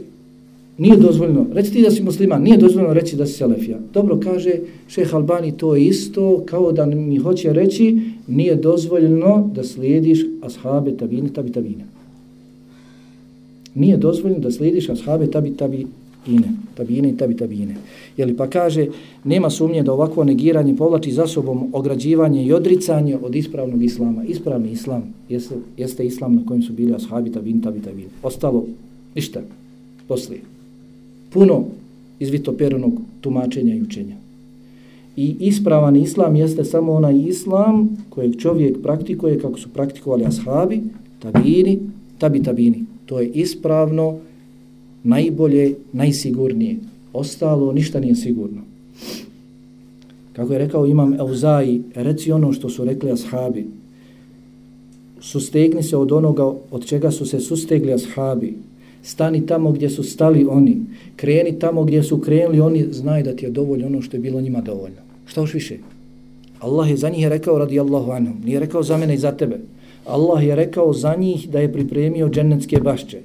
nije dozvoljeno, reći ti da si musliman, nije dozvoljeno reći da si selefija. Dobro, kaže šeh Albani, to je isto kao da mi hoće reći, nije dozvoljeno da slijediš ashabe tabine, tabi tabine. Nije dozvoljeno da slijediš ashabe tabi tabine, tabine i tabi tabine. Jeli pa kaže, nema sumnje da ovakvo negiranje povlači za sobom ograđivanje i odricanje od ispravnog islama. Ispravni islam jeste, jeste islam na kojem su bili ashabi tabin, tabi tabine. Ostalo Ništa. Poslije. Puno izvitoperenog tumačenja i učenja. I ispravan islam jeste samo onaj islam kojeg čovjek praktikuje kako su praktikovali ashabi, tabini, tabi tabini. To je ispravno, najbolje, najsigurnije. Ostalo ništa nije sigurno. Kako je rekao imam Euzaji, reci ono što su rekli ashabi. Sustegni se od onoga od čega su se sustegli ashabi stani tamo gdje su stali oni, kreni tamo gdje su krenuli oni, znaj da ti je dovoljno ono što je bilo njima dovoljno. Šta još više? Allah je za njih rekao radi Allahu anhum, nije rekao za mene i za tebe. Allah je rekao za njih da je pripremio džennetske bašće.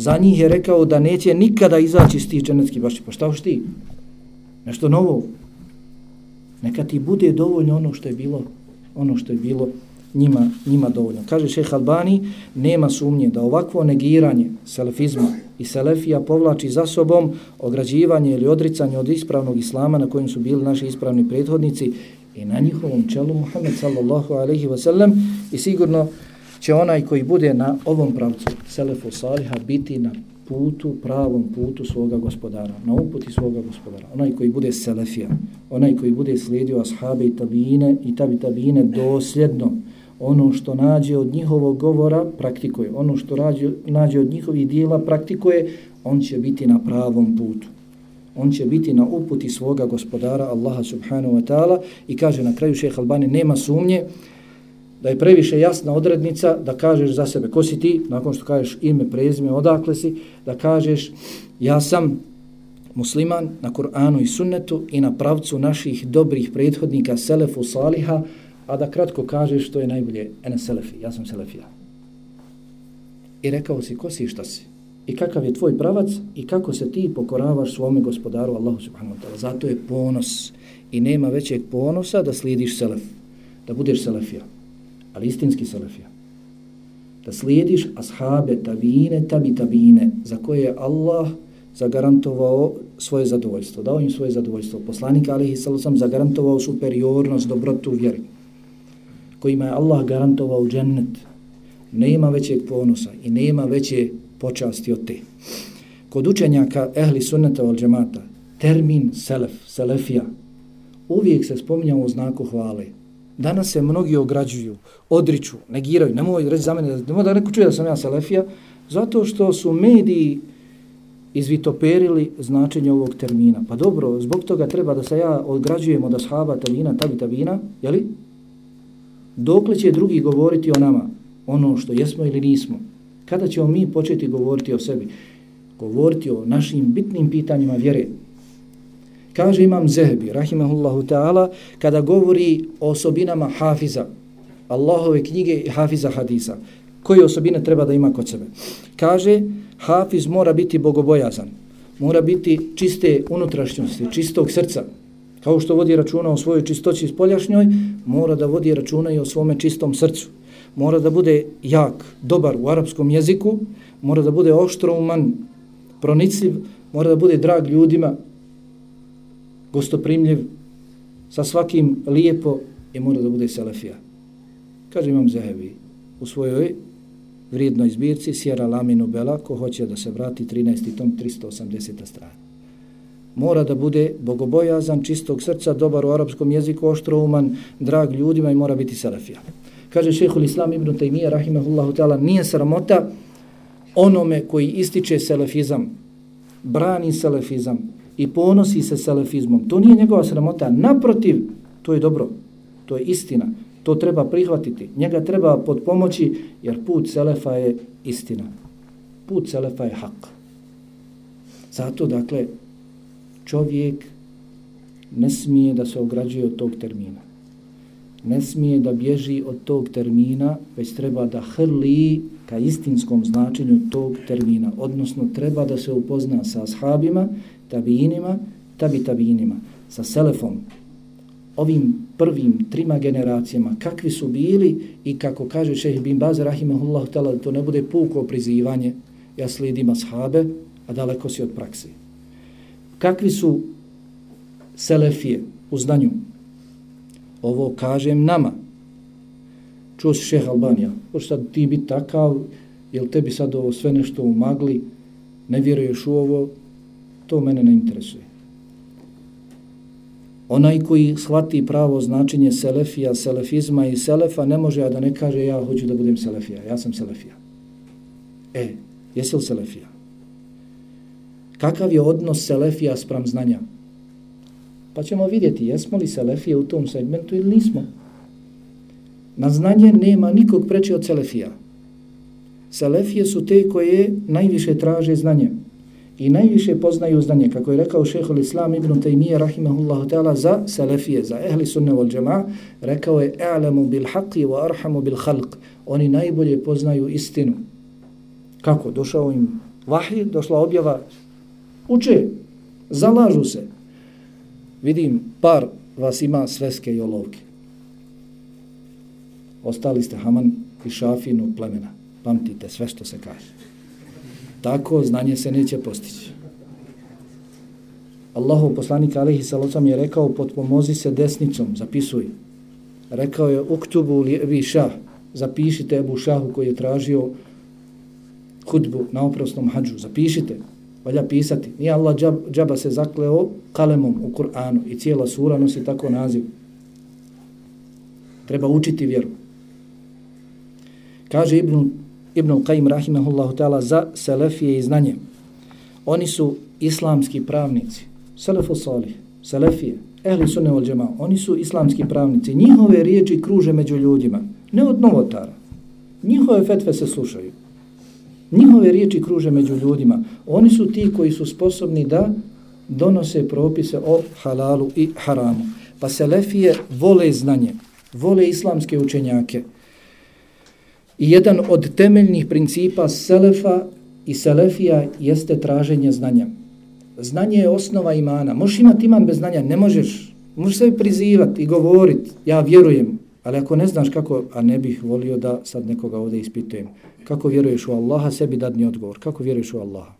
Za njih je rekao da neće nikada izaći iz tih dženeckih bašti. Pa šta hoš ti? Nešto novo? Neka ti bude dovoljno ono što je bilo ono što je bilo njima, njima dovoljno. Kaže šeha Albani, nema sumnje da ovakvo negiranje selefizma i selefija povlači za sobom ograđivanje ili odricanje od ispravnog islama na kojem su bili naši ispravni prethodnici i na njihovom čelu Muhammed sallallahu alaihi wasallam i sigurno će onaj koji bude na ovom pravcu selefu saliha biti na putu, pravom putu svoga gospodara, na uputi svoga gospodara. Onaj koji bude selefija, onaj koji bude slijedio ashabe i tabine i tabi tabine dosljedno, ono što nađe od njihovog govora praktikuje, ono što rađe, nađe od njihovih dijela praktikuje, on će biti na pravom putu. On će biti na uputi svoga gospodara Allaha subhanahu wa ta'ala i kaže na kraju šeha Albani nema sumnje da je previše jasna odrednica da kažeš za sebe ko si ti, nakon što kažeš ime, prezime, odakle si, da kažeš ja sam musliman na Kur'anu i sunnetu i na pravcu naših dobrih prethodnika Selefu Saliha, a da kratko kažeš što je najbolje, ene Selefi, ja sam Selefija. I rekao si ko si i šta si i kakav je tvoj pravac i kako se ti pokoravaš svome gospodaru Allahu subhanahu wa ta'ala. Zato je ponos i nema većeg ponosa da slijediš Selef, da budeš Selefija ali istinski salafija. Da slijediš ashabe, tabine, tabi tabine, za koje je Allah zagarantovao svoje zadovoljstvo, dao im svoje zadovoljstvo. Poslanik alihi sallam zagarantovao superiornost, dobrotu vjeri, kojima je Allah garantovao džennet. Nema većeg ponosa i nema veće počasti od te. Kod učenjaka ehli sunnata val džemata, termin selef, selefija, uvijek se spominja u znaku hvale, Danas se mnogi ograđuju, odriču, negiraju, nemoj reći za mene, nemoj da neko čuje da sam ja selefija, zato što su mediji izvitoperili značenje ovog termina. Pa dobro, zbog toga treba da se ja odgrađujem od ashaba, tabina, tabi, tabina, jeli? Dokle će drugi govoriti o nama, ono što jesmo ili nismo? Kada ćemo mi početi govoriti o sebi? Govoriti o našim bitnim pitanjima vjere, Kaže imam Zehebi, rahimahullahu ta'ala, kada govori o osobinama hafiza, Allahove knjige i hafiza hadisa, koje osobine treba da ima kod sebe. Kaže, hafiz mora biti bogobojazan, mora biti čiste unutrašnjosti, čistog srca, kao što vodi računa o svojoj čistoći spoljašnjoj, mora da vodi računa i o svome čistom srcu. Mora da bude jak, dobar u arapskom jeziku, mora da bude oštrouman, pronicljiv, mora da bude drag ljudima, gostoprimljiv, sa svakim lijepo i mora da bude selefija. Kaže imam Zehevi u svojoj vrijednoj zbirci Sjera Laminu Bela, ko hoće da se vrati 13. tom 380. strana. Mora da bude bogobojazan, čistog srca, dobar u arapskom jeziku, oštrouman, drag ljudima i mora biti selefija. Kaže šehhul Islam ibn Taymiye, rahimahullahu ta'ala, nije sramota onome koji ističe selefizam, brani selefizam, i ponosi se selefizmom. To nije njegova sramota. Naprotiv, to je dobro. To je istina. To treba prihvatiti. Njega treba pod pomoći jer put selefa je istina. Put selefa je hak. Zato, dakle, čovjek ne smije da se ograđuje od tog termina. Ne smije da bježi od tog termina, već treba da hrli ka istinskom značenju tog termina. Odnosno, treba da se upozna sa ashabima tabinima, tabi tabinima, sa selefom, ovim prvim trima generacijama, kakvi su bili i kako kaže šeheh bin Baz, rahimahullah, tala, da to ne bude puko prizivanje, ja slijedim ashabe, a daleko si od praksi. Kakvi su selefije u znanju? Ovo kažem nama. Čuo si šeha Albanija, hoće sad ti biti takav, jel tebi sad ovo sve nešto umagli, ne vjeruješ u ovo, to mene ne interesuje. Onaj koji shvati pravo značenje selefija, selefizma i selefa ne može da ne kaže ja hoću da budem selefija, ja sam selefija. E, jesi li selefija? Kakav je odnos selefija sprem znanja? Pa ćemo vidjeti jesmo li selefije u tom segmentu ili nismo. Na znanje nema nikog preći od selefija. Selefije su te koje najviše traže znanje i najviše poznaju znanje, kako je rekao šehol Islam ibn Taymiye rahimahullahu ta'ala za selefije, za ehli sunne wal džema, rekao je e'lamu bil haqi wa arhamu bil halq. Oni najbolje poznaju istinu. Kako? Došao im vahij, došla objava, uče, zalažu se. Vidim, par vas ima sveske i olovke. ostali ste Haman i Šafinu plemena. Pamtite sve što se kaže. Tako znanje se neće postići. Allahu poslanik alaihi salocam je rekao potpomozi se desnicom, zapisuj. Rekao je uktubu li ebi šah, zapišite Ebu Šahu koji je tražio hudbu na oprosnom hađu, zapišite, valja pisati. Nije Allah džab, džaba se zakleo kalemom u Kur'anu i cijela sura nosi tako naziv. Treba učiti vjeru. Kaže Ibn, Ibn Qaim rahimahullahu ta'ala za selefije i znanje. Oni su islamski pravnici, selefu salih, selefije, ehli sunne wal džema, oni su islamski pravnici. Njihove riječi kruže među ljudima, ne od novotara. Njihove fetve se slušaju. Njihove riječi kruže među ljudima. Oni su ti koji su sposobni da donose propise o halalu i haramu. Pa selefije vole znanje, vole islamske učenjake. I jedan od temeljnih principa selefa i selefija jeste traženje znanja. Znanje je osnova imana. Možeš imati iman bez znanja, ne možeš. Možeš se prizivati i govoriti, ja vjerujem, ali ako ne znaš kako, a ne bih volio da sad nekoga ovdje ispitujem, kako vjeruješ u Allaha, sebi dadni odgovor. Kako vjeruješ u Allaha?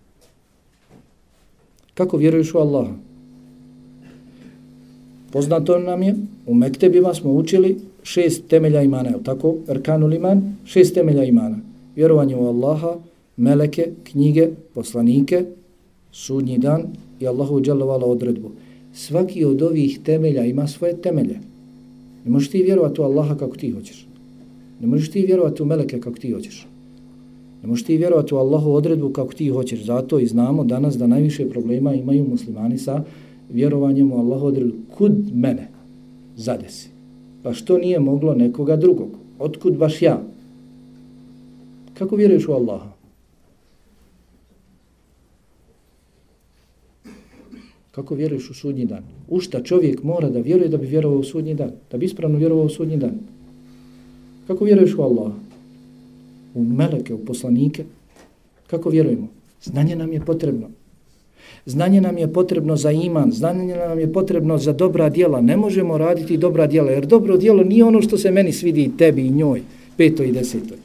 Kako vjeruješ u Allaha? Poznato nam je, u Mektebima smo učili šest temelja imana, je tako? Erkanul iman, šest temelja imana. Vjerovanje u Allaha, meleke, knjige, poslanike, sudnji dan i Allahu dželovala odredbu. Svaki od ovih temelja ima svoje temelje. Ne možeš ti vjerovati u Allaha kako ti hoćeš. Ne možeš ti vjerovati u meleke kako ti hoćeš. Ne možeš ti vjerovati u Allahu odredbu kako ti hoćeš. Zato i znamo danas da najviše problema imaju muslimani sa vjerovanjem u Allahu odredbu. Kud mene zadesi? Pa što nije moglo nekoga drugog? Otkud baš ja? Kako vjeruješ u Allaha? Kako vjeruješ u sudnji dan? U šta čovjek mora da vjeruje da bi vjerovao u sudnji dan? Da bi ispravno vjerovao u sudnji dan? Kako vjeruješ u Allaha? U meleke, u poslanike? Kako vjerujemo? Znanje nam je potrebno. Znanje nam je potrebno za iman, znanje nam je potrebno za dobra djela. Ne možemo raditi dobra djela, jer dobro djelo nije ono što se meni svidi i tebi i njoj, petoj i desetoj.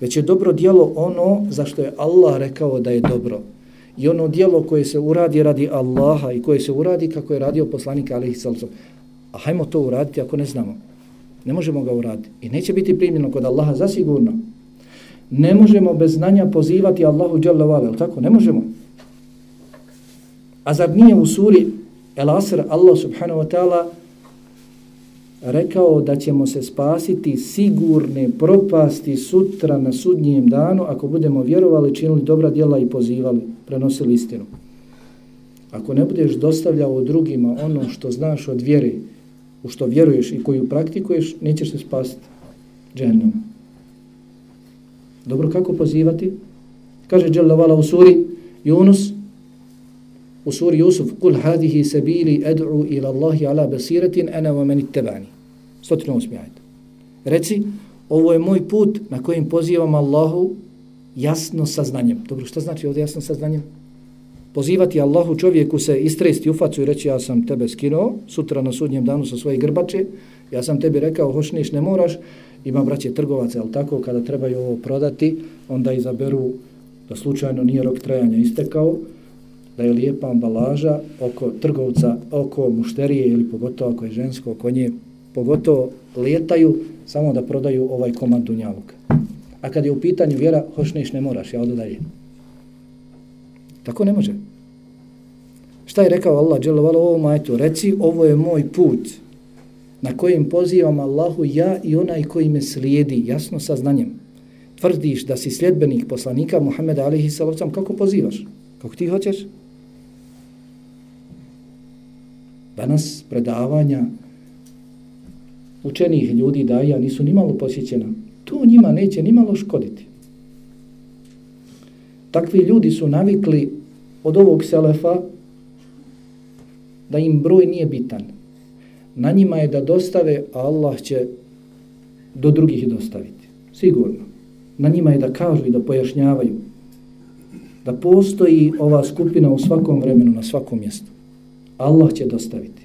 Već je dobro djelo ono za što je Allah rekao da je dobro i ono djelo koje se uradi radi Allaha i koje se uradi kako je radio poslanik Alihi sallam. A hajmo to uraditi ako ne znamo. Ne možemo ga uraditi. I neće biti primljeno kod Allaha zasigurno. Ne možemo bez znanja pozivati Allahu dželle Vala, tako? Ne možemo. A zar nije u suri El Asr Allah subhanahu wa ta'ala rekao da ćemo se spasiti sigurne propasti sutra na sudnjem danu ako budemo vjerovali, činili dobra djela i pozivali, prenosili istinu. Ako ne budeš dostavljao drugima ono što znaš od vjere, u što vjeruješ i koju praktikuješ, nećeš se spasiti džennom. Dobro, kako pozivati? Kaže Đalavala u suri Yunus, u suri Jusuf, kul hadihi sabili ad'u ila Allahi ala basiratin ana wa man ittabani. 108. ajet. Reci, ovo je moj put na kojim pozivam Allahu jasno saznanjem. Dobro, što znači ovdje jasno saznanjem? Pozivati Allahu čovjeku se istresti u facu i reći ja sam tebe skinuo sutra na sudnjem danu sa svoje grbače, ja sam tebi rekao hošniš ne moraš, ima braće trgovaca, ali tako kada trebaju ovo prodati, onda izaberu da slučajno nije rok trajanja istekao, da je lijepa ambalaža oko trgovca, oko mušterije ili pogotovo ako je žensko, oko nje pogotovo lijetaju samo da prodaju ovaj komad dunjaluka. A kad je u pitanju vjera, hoš neš ne moraš, ja odo dalje. Tako ne može. Šta je rekao Allah, dželovalo ovo majtu, reci, ovo je moj put na kojim pozivam Allahu ja i onaj koji me slijedi, jasno sa znanjem. Tvrdiš da si sljedbenik poslanika Muhammeda alihi salavcam, kako pozivaš? Kako ti hoćeš? Danas predavanja učenih ljudi daja nisu ni malo posjećena. To njima neće ni malo škoditi. Takvi ljudi su navikli od ovog selefa da im broj nije bitan. Na njima je da dostave, a Allah će do drugih dostaviti. Sigurno. Na njima je da kažu i da pojašnjavaju da postoji ova skupina u svakom vremenu, na svakom mjestu. Allah će dostaviti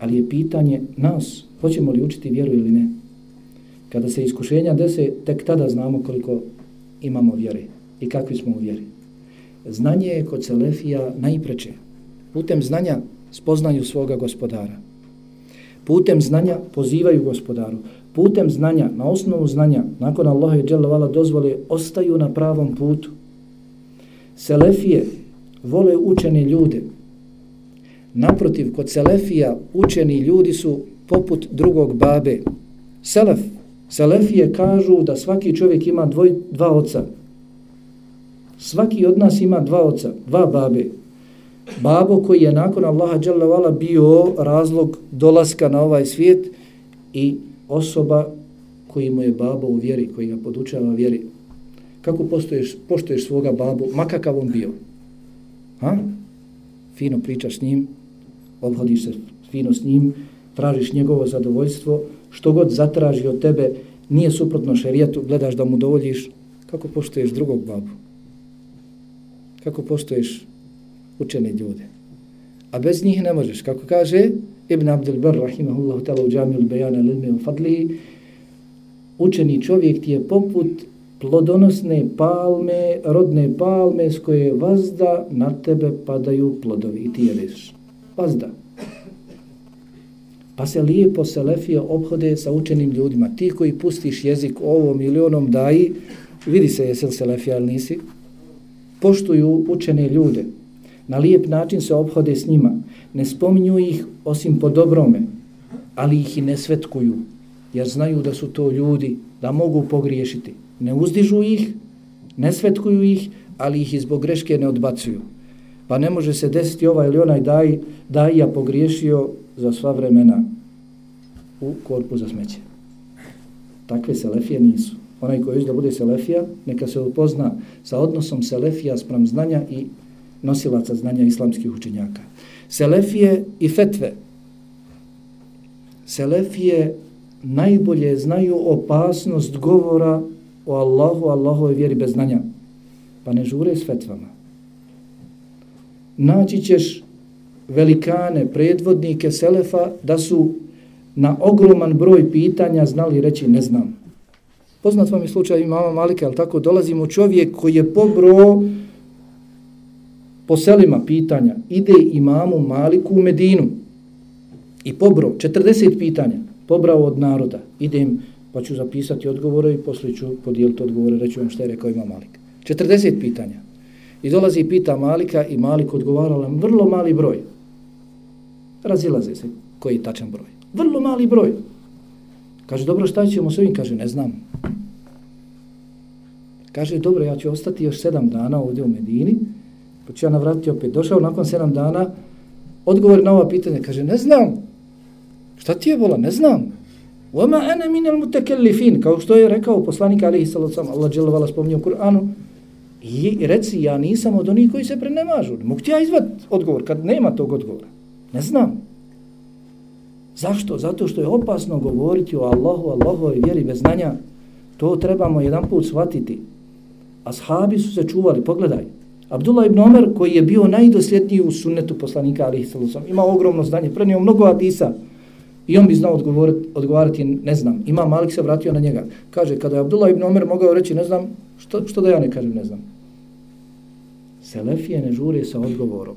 ali je pitanje nas, hoćemo li učiti vjeru ili ne. Kada se iskušenja dese, tek tada znamo koliko imamo vjere i kakvi smo u vjeri. Znanje je kod Selefija najpreče. Putem znanja spoznaju svoga gospodara. Putem znanja pozivaju gospodaru. Putem znanja, na osnovu znanja, nakon Allaha i Đelevala dozvole, ostaju na pravom putu. Selefije vole učene ljude. Naprotiv, kod Selefija učeni ljudi su poput drugog babe. Selef, Selefije kažu da svaki čovjek ima dvoj, dva oca. Svaki od nas ima dva oca, dva babe. Babo koji je nakon Allaha dželle bio razlog dolaska na ovaj svijet i osoba koji mu je babo u vjeri, koji ga podučava vjeri. Kako postoješ, poštoješ svoga babu, makakav on bio? Ha? Fino pričaš s njim, obhodiš se fino s njim, tražiš njegovo zadovoljstvo, što god zatraži od tebe, nije suprotno šerijetu, gledaš da mu dovoljiš, kako poštoješ drugog babu? Kako poštoješ učene ljude? A bez njih ne možeš. Kako kaže Ibn Abdel Bar, rahimahullahu ta'la, u džamiju l-bejana l-ilme u fadlihi, učeni čovjek ti je poput plodonosne palme, rodne palme s koje vazda na tebe padaju plodovi i ti jedeš. Vazda. Pa se lijepo Selefije obhode sa učenim ljudima. Ti koji pustiš jezik ovom ili onom daji, vidi se jesi li Selefija ili nisi, poštuju učene ljude. Na lijep način se obhode s njima. Ne spominju ih osim po dobrome, ali ih i ne svetkuju, jer znaju da su to ljudi, da mogu pogriješiti. Ne uzdižu ih, ne svetkuju ih, ali ih izbog greške ne odbacuju. Pa ne može se desiti ovaj ili onaj daj, daj ja pogriješio za sva vremena u korpu za smeće. Takve selefije nisu. Onaj koji da bude selefija, neka se upozna sa odnosom selefija sprem znanja i nosilaca znanja islamskih učenjaka. Selefije i fetve. Selefije najbolje znaju opasnost govora o Allahu, Allahove vjeri bez znanja. Pa ne žure s fetvama. Naći ćeš velikane, predvodnike Selefa da su na ogroman broj pitanja znali reći ne znam. Poznat vam je slučaj imama Malika, ali tako dolazimo čovjek koji je pobro po selima pitanja, ide imamu Maliku u Medinu i pobro 40 pitanja, pobrao od naroda, idem pa ću zapisati odgovore i poslije ću podijeliti odgovore, reću vam što je rekao imam Malik. 40 pitanja. I dolazi i pita Malika i Malik odgovarala vrlo mali broj. Razilaze se koji je tačan broj. Vrlo mali broj. Kaže, dobro, šta ćemo s ovim? Kaže, ne znam. Kaže, dobro, ja ću ostati još sedam dana ovdje u Medini, pa ću ja navratiti opet. Došao nakon sedam dana, odgovor na ova pitanja, kaže, ne znam. Šta ti je bola? Ne znam. Oma ene minel mutekellifin, kao što je rekao poslanik alihi sallam, Allah dželovala spominje u Kur'anu, i reci, ja nisam od onih koji se prenemažu. Mogu ti ja izvat odgovor kad nema tog odgovora? Ne znam. Zašto? Zato što je opasno govoriti o Allahu, Allahu i vjeri bez znanja. To trebamo jedan put shvatiti. Ashabi su se čuvali, pogledaj. Abdullah ibn Omer, koji je bio najdosljedniji u sunnetu poslanika, ali ima ogromno znanje, prenio mnogo hadisa, i on bi znao odgovoriti, odgovarati, ne znam. Ima Malik se vratio na njega. Kaže, kada je Abdullah ibn Omer mogao reći, ne znam, što, što da ja ne kažem, ne znam. Selefije ne žure sa odgovorom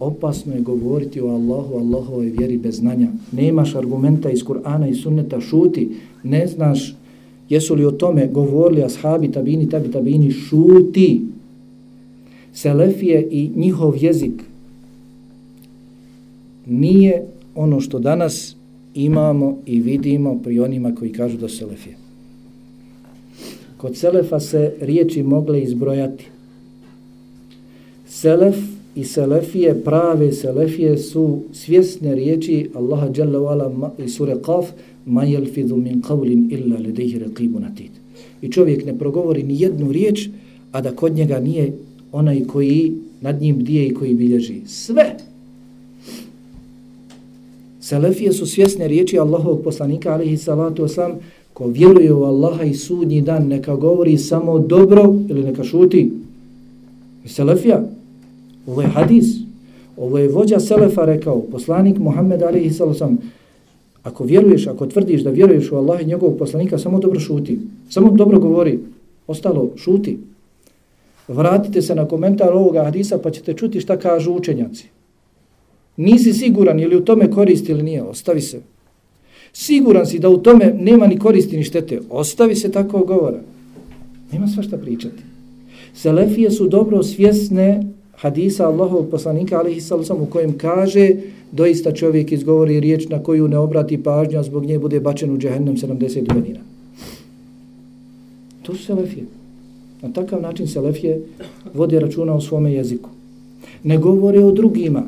opasno je govoriti o Allahu, Allahovoj vjeri bez znanja. Nemaš argumenta iz Kur'ana i sunneta, šuti, ne znaš jesu li o tome govorili ashabi, tabini, tabi, tabini, šuti. Selefije i njihov jezik nije ono što danas imamo i vidimo pri onima koji kažu da su Selefije. Kod Selefa se riječi mogle izbrojati. Selef i selefije, prave selefije su svjesne riječi Allaha Jalla wa'ala i sure Qaf ma jelfidhu min qavlin illa ladayhi raqibun atid. I čovjek ne progovori ni jednu riječ, a da kod njega nije onaj koji nad njim bdije i koji bilježi. Sve! Selefije su svjesne riječi Allahovog poslanika, alihi salatu wasalam, ko vjeruje u Allaha i sudnji dan, neka govori samo dobro ili neka šuti. Selefija, Ovo je hadis. Ovo je vođa Selefa rekao, poslanik Muhammed alihi sallam, Ako vjeruješ, ako tvrdiš da vjeruješ u Allaha i njegovog poslanika, samo dobro šuti. Samo dobro govori. Ostalo, šuti. Vratite se na komentar ovoga hadisa pa ćete čuti šta kažu učenjaci. Nisi siguran ili u tome koristi ili nije, ostavi se. Siguran si da u tome nema ni koristi ni štete, ostavi se tako govora. Nema sva šta pričati. Selefije su dobro svjesne hadisa Allahovog poslanika alaihi sallam u kojem kaže doista čovjek izgovori riječ na koju ne obrati pažnju, a zbog nje bude bačen u džehennem 70 godina. To su selefije. Na takav način selefije vode računa o svome jeziku. Ne govore o drugima.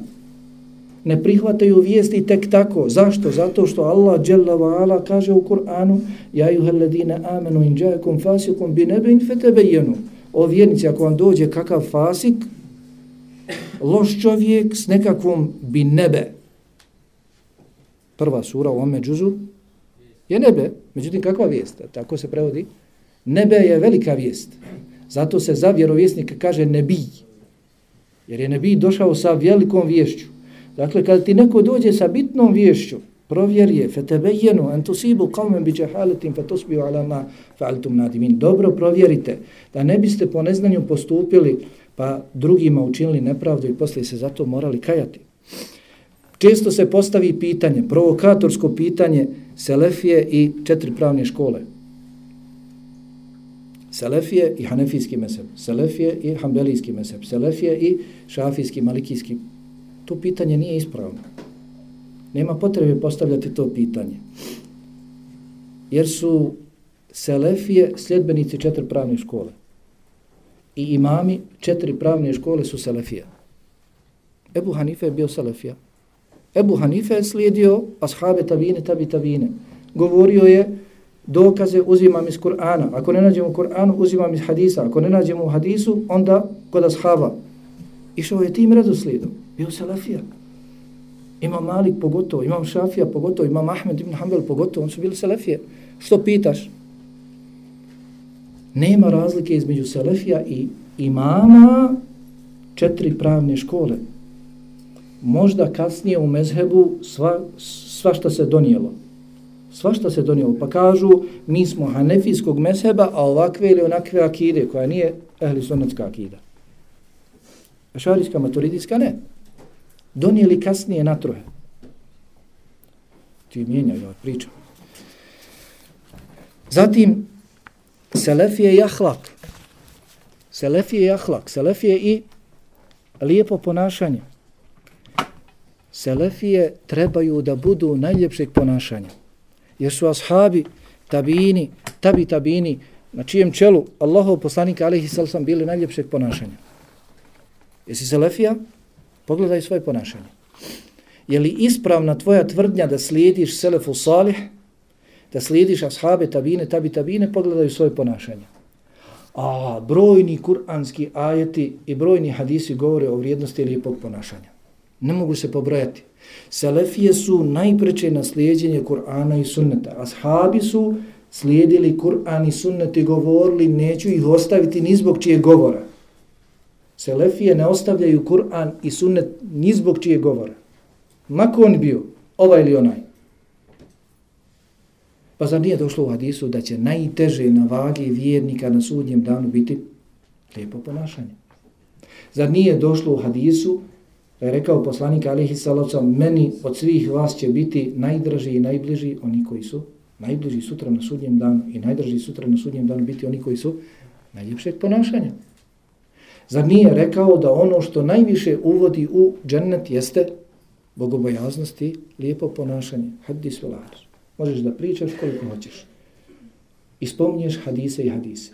Ne prihvataju vijesti tek tako. Zašto? Zato što Allah dželle wa ala kaže u Kur'anu Ja ayyuhalladhina amanu amenu in ja'akum fasiqun binabin fatabayyanu." O vjernici, ako vam dođe kakav fasik, loš čovjek s nekakvom bi nebe. Prva sura u ome džuzu je nebe. Međutim, kakva vijest? Tako se prevodi. Nebe je velika vijest. Zato se za vjerovjesnika kaže nebi. Jer je nebi došao sa velikom vješću. Dakle, kada ti neko dođe sa bitnom vješću, provjer je, fetebejenu, entusibu kalmen bi džahaletim, fetusbiju alama fa'altum nadimin. Dobro provjerite, da ne biste po neznanju postupili, pa drugima učinili nepravdu i poslije se zato morali kajati. Često se postavi pitanje, provokatorsko pitanje Selefije i četiri pravne škole. Selefije i Hanefijski meseb, Selefije i Hanbelijski meseb, Selefije i Šafijski, Malikijski. To pitanje nije ispravno. Nema potrebe postavljati to pitanje. Jer su Selefije sljedbenici četiri pravne škole. I imami četiri pravne škole su Selefija. Ebu Hanife je bio Selefija. Ebu Hanife je slijedio ashabe tabine, tabi tabine. Govorio je dokaze uzimam iz Kur'ana. Ako ne nađemo u Kur'anu, uzimam iz hadisa. Ako ne nađemo u hadisu, onda kod ashaba. Išao je tim redoslijedom. Bio Selefija. Imam Malik pogotovo, imam Šafija pogotovo, imam Ahmed ibn Hanbel pogotovo, on su bili Selefije. Što pitaš? Nema razlike između Selefija i imama četiri pravne škole možda kasnije u mezhebu sva, sva šta se donijelo. Sva šta se donijelo. Pa kažu, mi smo hanefijskog mezheba, a ovakve ili onakve akide, koja nije ehli sunnetska akida. Šarijska, maturidijska, ne. Donijeli kasnije na troje. Ti mijenjaju, ja pričam. Zatim, selefije i ahlak. Selefije i ahlak. Selefije i lijepo ponašanje. Selefije trebaju da budu najljepšeg ponašanja. Jer su ashabi, tabini, tabi tabini, na čijem čelu Allahov poslanika alihi sallam bili najljepšeg ponašanja. Jesi Selefija? Pogledaj svoje ponašanje. Je li ispravna tvoja tvrdnja da slijediš Selefu Salih, da slijediš ashabe, tabine, tabi tabine, pogledaj svoje ponašanje. A brojni kuranski ajeti i brojni hadisi govore o vrijednosti lijepog ponašanja. Ne mogu se pobrojati. Selefije su najpreče na slijedjenje Kur'ana i sunneta. Ashabi su slijedili Kur'an i sunnet i govorili neću ih ostaviti ni zbog čije govora. Selefije ne ostavljaju Kur'an i sunnet ni zbog čije govora. Mako on bio, ovaj ili onaj. Pa zar nije došlo u hadisu da će najteže na vagi vjernika na sudnjem danu biti lijepo ponašanje? Zar nije došlo u hadisu je rekao poslanik alihi Salavca meni od svih vas će biti najdraži i najbliži oni koji su najbliži sutra na sudnjem danu i najdraži sutra na sudnjem danu biti oni koji su najljepšeg ponašanja. Zar nije rekao da ono što najviše uvodi u džennet jeste bogobojaznost i lijepo ponašanje? Hadis velaris. Možeš da pričaš koliko hoćeš. I spominješ hadise i hadise.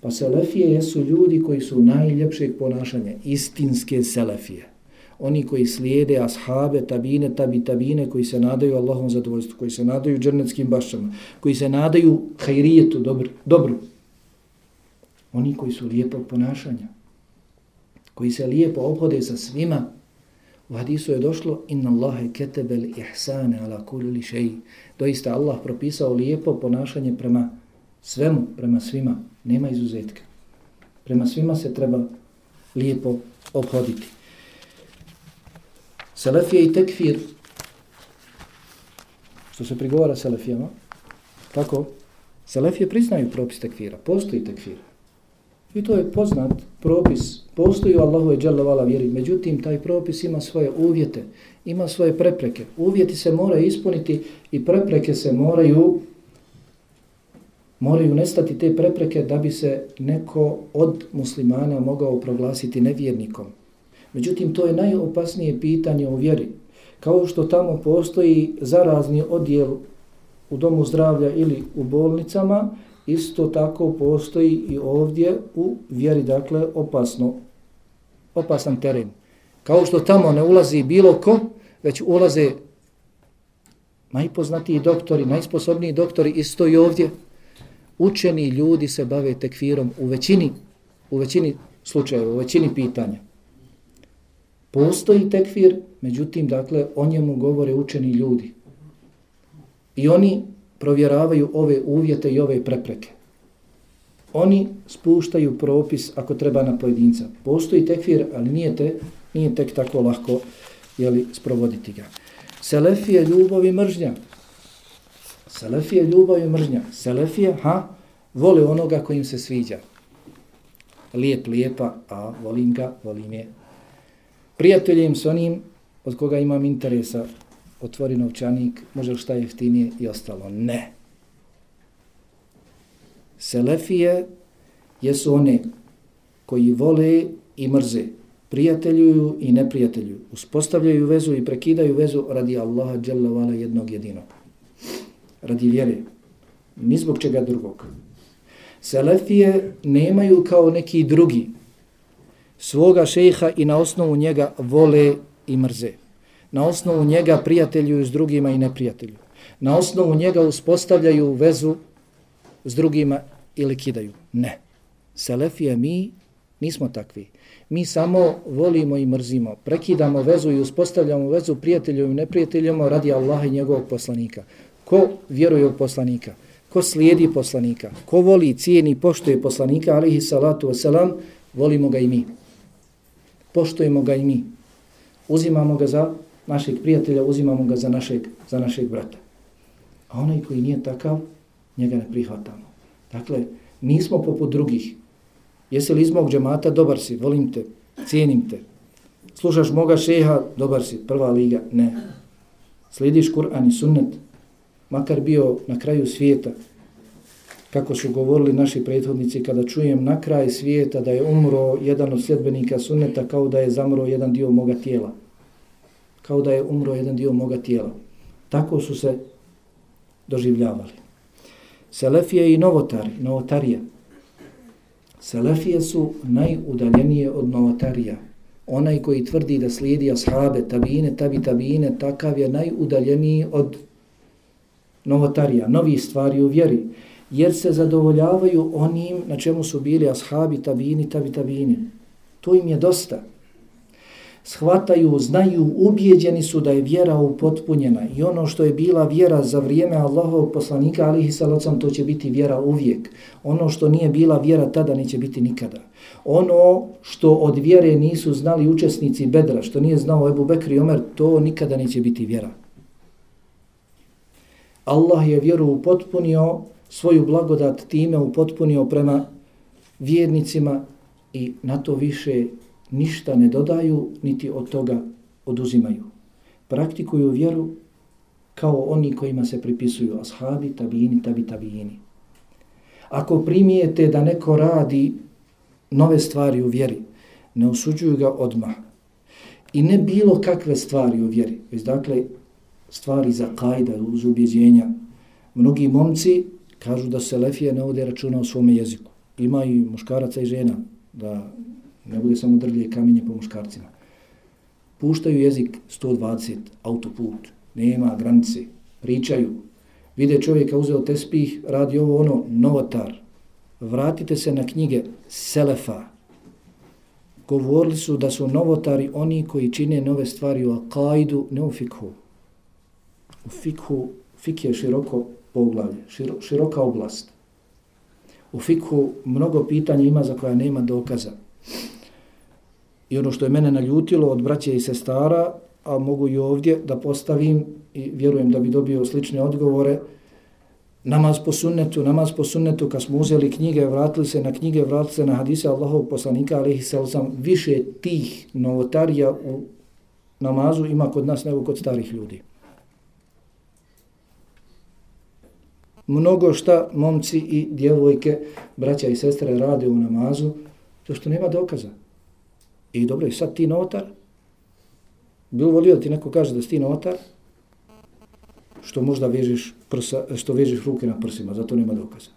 Pa selefije jesu ljudi koji su najljepšeg ponašanja, istinske selefije oni koji slijede ashabe, tabine, tabi, tabine, koji se nadaju Allahom zadovoljstvu, koji se nadaju džernetskim bašćama, koji se nadaju hajrijetu, dobro, dobro. Oni koji su lijepo ponašanja, koji se lijepo obhode sa svima, u hadisu je došlo inna Allahe ketebel ihsane ala kulli šeji. Doista Allah propisao lijepo ponašanje prema svemu, prema svima, nema izuzetka. Prema svima se treba lijepo obhoditi. Selefije i tekfir što se prigovara selefijama, kako? Selefije priznaju propis tekfira, postoji tekfir. I to je poznat propis, postoji u Allahu dželovala vjeri, međutim taj propis ima svoje uvjete, ima svoje prepreke. Uvjeti se moraju ispuniti i prepreke se moraju moraju nestati te prepreke da bi se neko od muslimana mogao proglasiti nevjernikom. Međutim, to je najopasnije pitanje u vjeri. Kao što tamo postoji zarazni odjel u domu zdravlja ili u bolnicama, isto tako postoji i ovdje u vjeri, dakle, opasno, opasan teren. Kao što tamo ne ulazi bilo ko, već ulaze najpoznatiji doktori, najsposobniji doktori, isto i ovdje. Učeni ljudi se bave tekfirom u većini, u većini slučajeva, u većini pitanja. Postoji tekfir, međutim, dakle, o njemu govore učeni ljudi. I oni provjeravaju ove uvjete i ove prepreke. Oni spuštaju propis ako treba na pojedinca. Postoji tekfir, ali nije, te, nije tek tako lahko jeli, sprovoditi ga. Selefije ljubav i mržnja. Selefije ljubav i mržnja. Selefije, ha, vole onoga kojim se sviđa. Lijep, lijepa, a volim ga, volim je. Prijateljem s onim od koga imam interesa, otvori novčanik, može li šta jeftinije i ostalo. Ne. Selefije jesu one koji vole i mrze, prijateljuju i neprijateljuju, uspostavljaju vezu i prekidaju vezu radi Allaha dželle jednog jedinog. Radi vjere. Ni zbog čega drugog. Selefije nemaju kao neki drugi svoga šeha i na osnovu njega vole i mrze na osnovu njega prijateljuju s drugima i neprijatelju. Na osnovu njega uspostavljaju vezu s drugima ili kidaju. Ne. Selefije mi nismo takvi. Mi samo volimo i mrzimo. Prekidamo vezu i uspostavljamo vezu prijateljom i neprijateljom radi Allaha i njegovog poslanika. Ko vjeruje u poslanika? Ko slijedi poslanika? Ko voli, cijeni, poštuje poslanika, alihi salatu wasalam, volimo ga i mi. Poštujemo ga i mi. Uzimamo ga za našeg prijatelja, uzimamo ga za našeg, za našeg brata. A onaj koji nije takav, njega ne prihvatamo. Dakle, nismo poput drugih. Jesi li iz mog džemata, dobar si, volim te, cijenim te. Slušaš moga šeha, dobar si, prva liga, ne. Slijediš Kur'an i sunnet, makar bio na kraju svijeta, kako su govorili naši prethodnici, kada čujem na kraj svijeta da je umro jedan od sljedbenika sunneta, kao da je zamro jedan dio moga tijela kao da je umro jedan dio moga tijela. Tako su se doživljavali. Selefije i novotari, novotarije. Selefije su najudaljenije od novotarija. Onaj koji tvrdi da slijedi ashabe, tabine, tabi, tabine, takav je najudaljeniji od novotarija, novi stvari u vjeri. Jer se zadovoljavaju onim na čemu su bili ashabi, tabini, tabi, tabini. To im je dosta shvataju, znaju, ubijeđeni su da je vjera upotpunjena i ono što je bila vjera za vrijeme Allahovog poslanika, alihi salacom, to će biti vjera uvijek. Ono što nije bila vjera tada, neće biti nikada. Ono što od vjere nisu znali učesnici Bedra, što nije znao Ebu Bekr i Omer, to nikada neće biti vjera. Allah je vjeru upotpunio, svoju blagodat time upotpunio prema vjernicima i na to više ništa ne dodaju, niti od toga oduzimaju. Praktikuju vjeru kao oni kojima se pripisuju ashabi, tabijini, tabi, tabijini. Ako primijete da neko radi nove stvari u vjeri, ne osuđuju ga odmah. I ne bilo kakve stvari u vjeri, već dakle stvari za kajda, uz ubjeđenja. Mnogi momci kažu da se lefije ne ode računa o svome jeziku. Ima i muškaraca i žena da ne bude samo drlje kamenje po muškarcima. Puštaju jezik 120, autoput, nema granice, pričaju. Vide čovjeka uzeo tespih, radi ovo ono, novotar. Vratite se na knjige Selefa. Govorili su da su novotari oni koji čine nove stvari u akajdu, ne u fikhu. U fikhu, fik je široko poglavlje, širo, široka oblast. U fikhu mnogo pitanja ima za koja nema dokaza. I ono što je mene naljutilo od braće i sestara, a mogu i ovdje da postavim i vjerujem da bi dobio slične odgovore, namaz po sunnetu, namaz po sunnetu, kad smo uzeli knjige, vratili se na knjige, vratili se na hadise Allahov poslanika, ali ih sam više tih novotarija u namazu ima kod nas nego kod starih ljudi. Mnogo šta momci i djevojke, braća i sestre rade u namazu, to što nema dokaza. I dobro, sad ti notar, bi volio da ti neko kaže da si ti notar, što možda vežeš, prsa, što vežeš ruke na prsima, zato nema dokaza.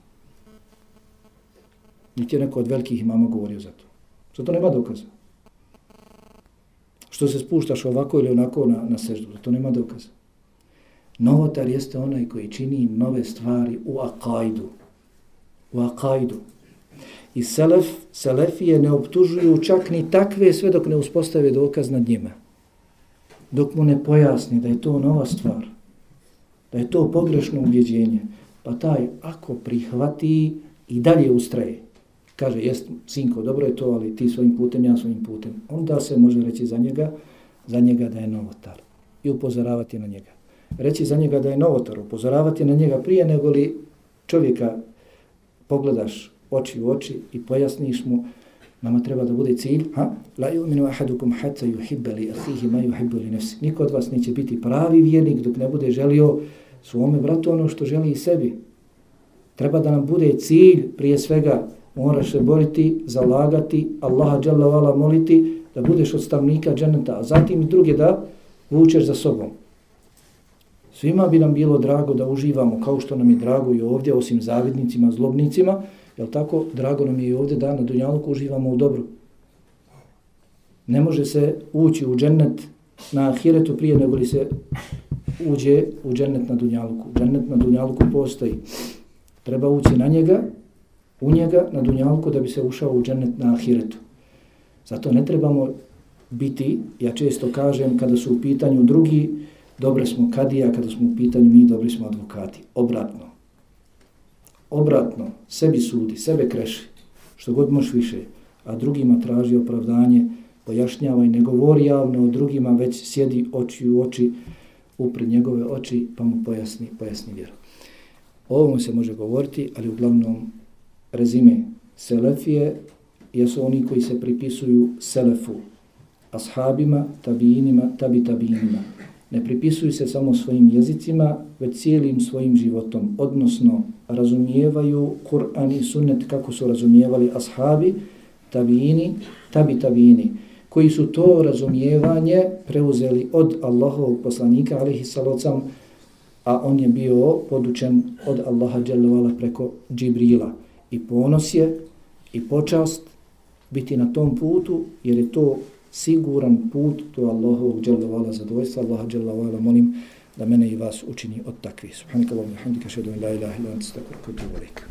Niti je neko od velikih imama govorio za to. Zato nema dokaza. Što se spuštaš ovako ili onako na, na seždu, zato nema dokaza. Novotar jeste onaj koji čini nove stvari u akajdu. U akajdu. I selef, selefije ne optužuju čak ni takve sve dok ne uspostave dokaz nad njima. Dok mu ne pojasni da je to nova stvar, da je to pogrešno ubjeđenje, pa taj ako prihvati i dalje ustraje, kaže, jest, sinko, dobro je to, ali ti svojim putem, ja svojim putem, onda se može reći za njega, za njega da je novotar i upozoravati na njega. Reći za njega da je novotar, upozoravati na njega prije nego li čovjeka pogledaš oči u oči i pojasniš mu, nama treba da bude cilj, ha? La yu'minu ahadukum hatta yuhibba li akhihi ma yuhibbu li nafsi. Niko od vas neće biti pravi vjernik dok ne bude želio svome bratu ono što želi i sebi. Treba da nam bude cilj prije svega moraš se boriti, zalagati, Allaha dželle vala moliti da budeš od stavnika dženeta, a zatim i druge da vučeš za sobom. Svima bi nam bilo drago da uživamo kao što nam je drago i ovdje, osim zavidnicima, zlobnicima, Jel tako? Drago nam je i ovdje da na Dunjaluku uživamo u dobru. Ne može se ući u džennet na ahiretu prije nego li se uđe u džennet na Dunjaluku. Džennet na Dunjaluku postoji. Treba ući na njega, u njega, na Dunjaluku da bi se ušao u džennet na ahiretu. Zato ne trebamo biti, ja često kažem, kada su u pitanju drugi, dobre smo kadija, kada smo u pitanju mi, dobri smo advokati. Obratno obratno, sebi sudi, sebe kreši, što god možeš više, a drugima traži opravdanje, pojašnjava i ne govori javno o drugima, već sjedi oči u oči, upred njegove oči, pa mu pojasni, pojasni vjeru. O ovom se može govoriti, ali uglavnom rezime selefije jesu oni koji se pripisuju selefu, ashabima, tabijinima, tabi tabijinima ne pripisuju se samo svojim jezicima, već cijelim svojim životom, odnosno razumijevaju Kur'an i sunnet kako su razumijevali ashabi, tabini, tabi tabini, koji su to razumijevanje preuzeli od Allahovog poslanika, alihi salocam, a on je bio podučen od Allaha dželovala preko Džibrila. I ponos je i počast biti na tom putu, jer je to siguran put do Allahovog dželovala zadovoljstva. Allaha dželovala molim da mene i vas učini od takvih. Subhanakallahu wa bihamdika ashhadu an la ilaha illa anta astaghfiruka wa atubu ilaik.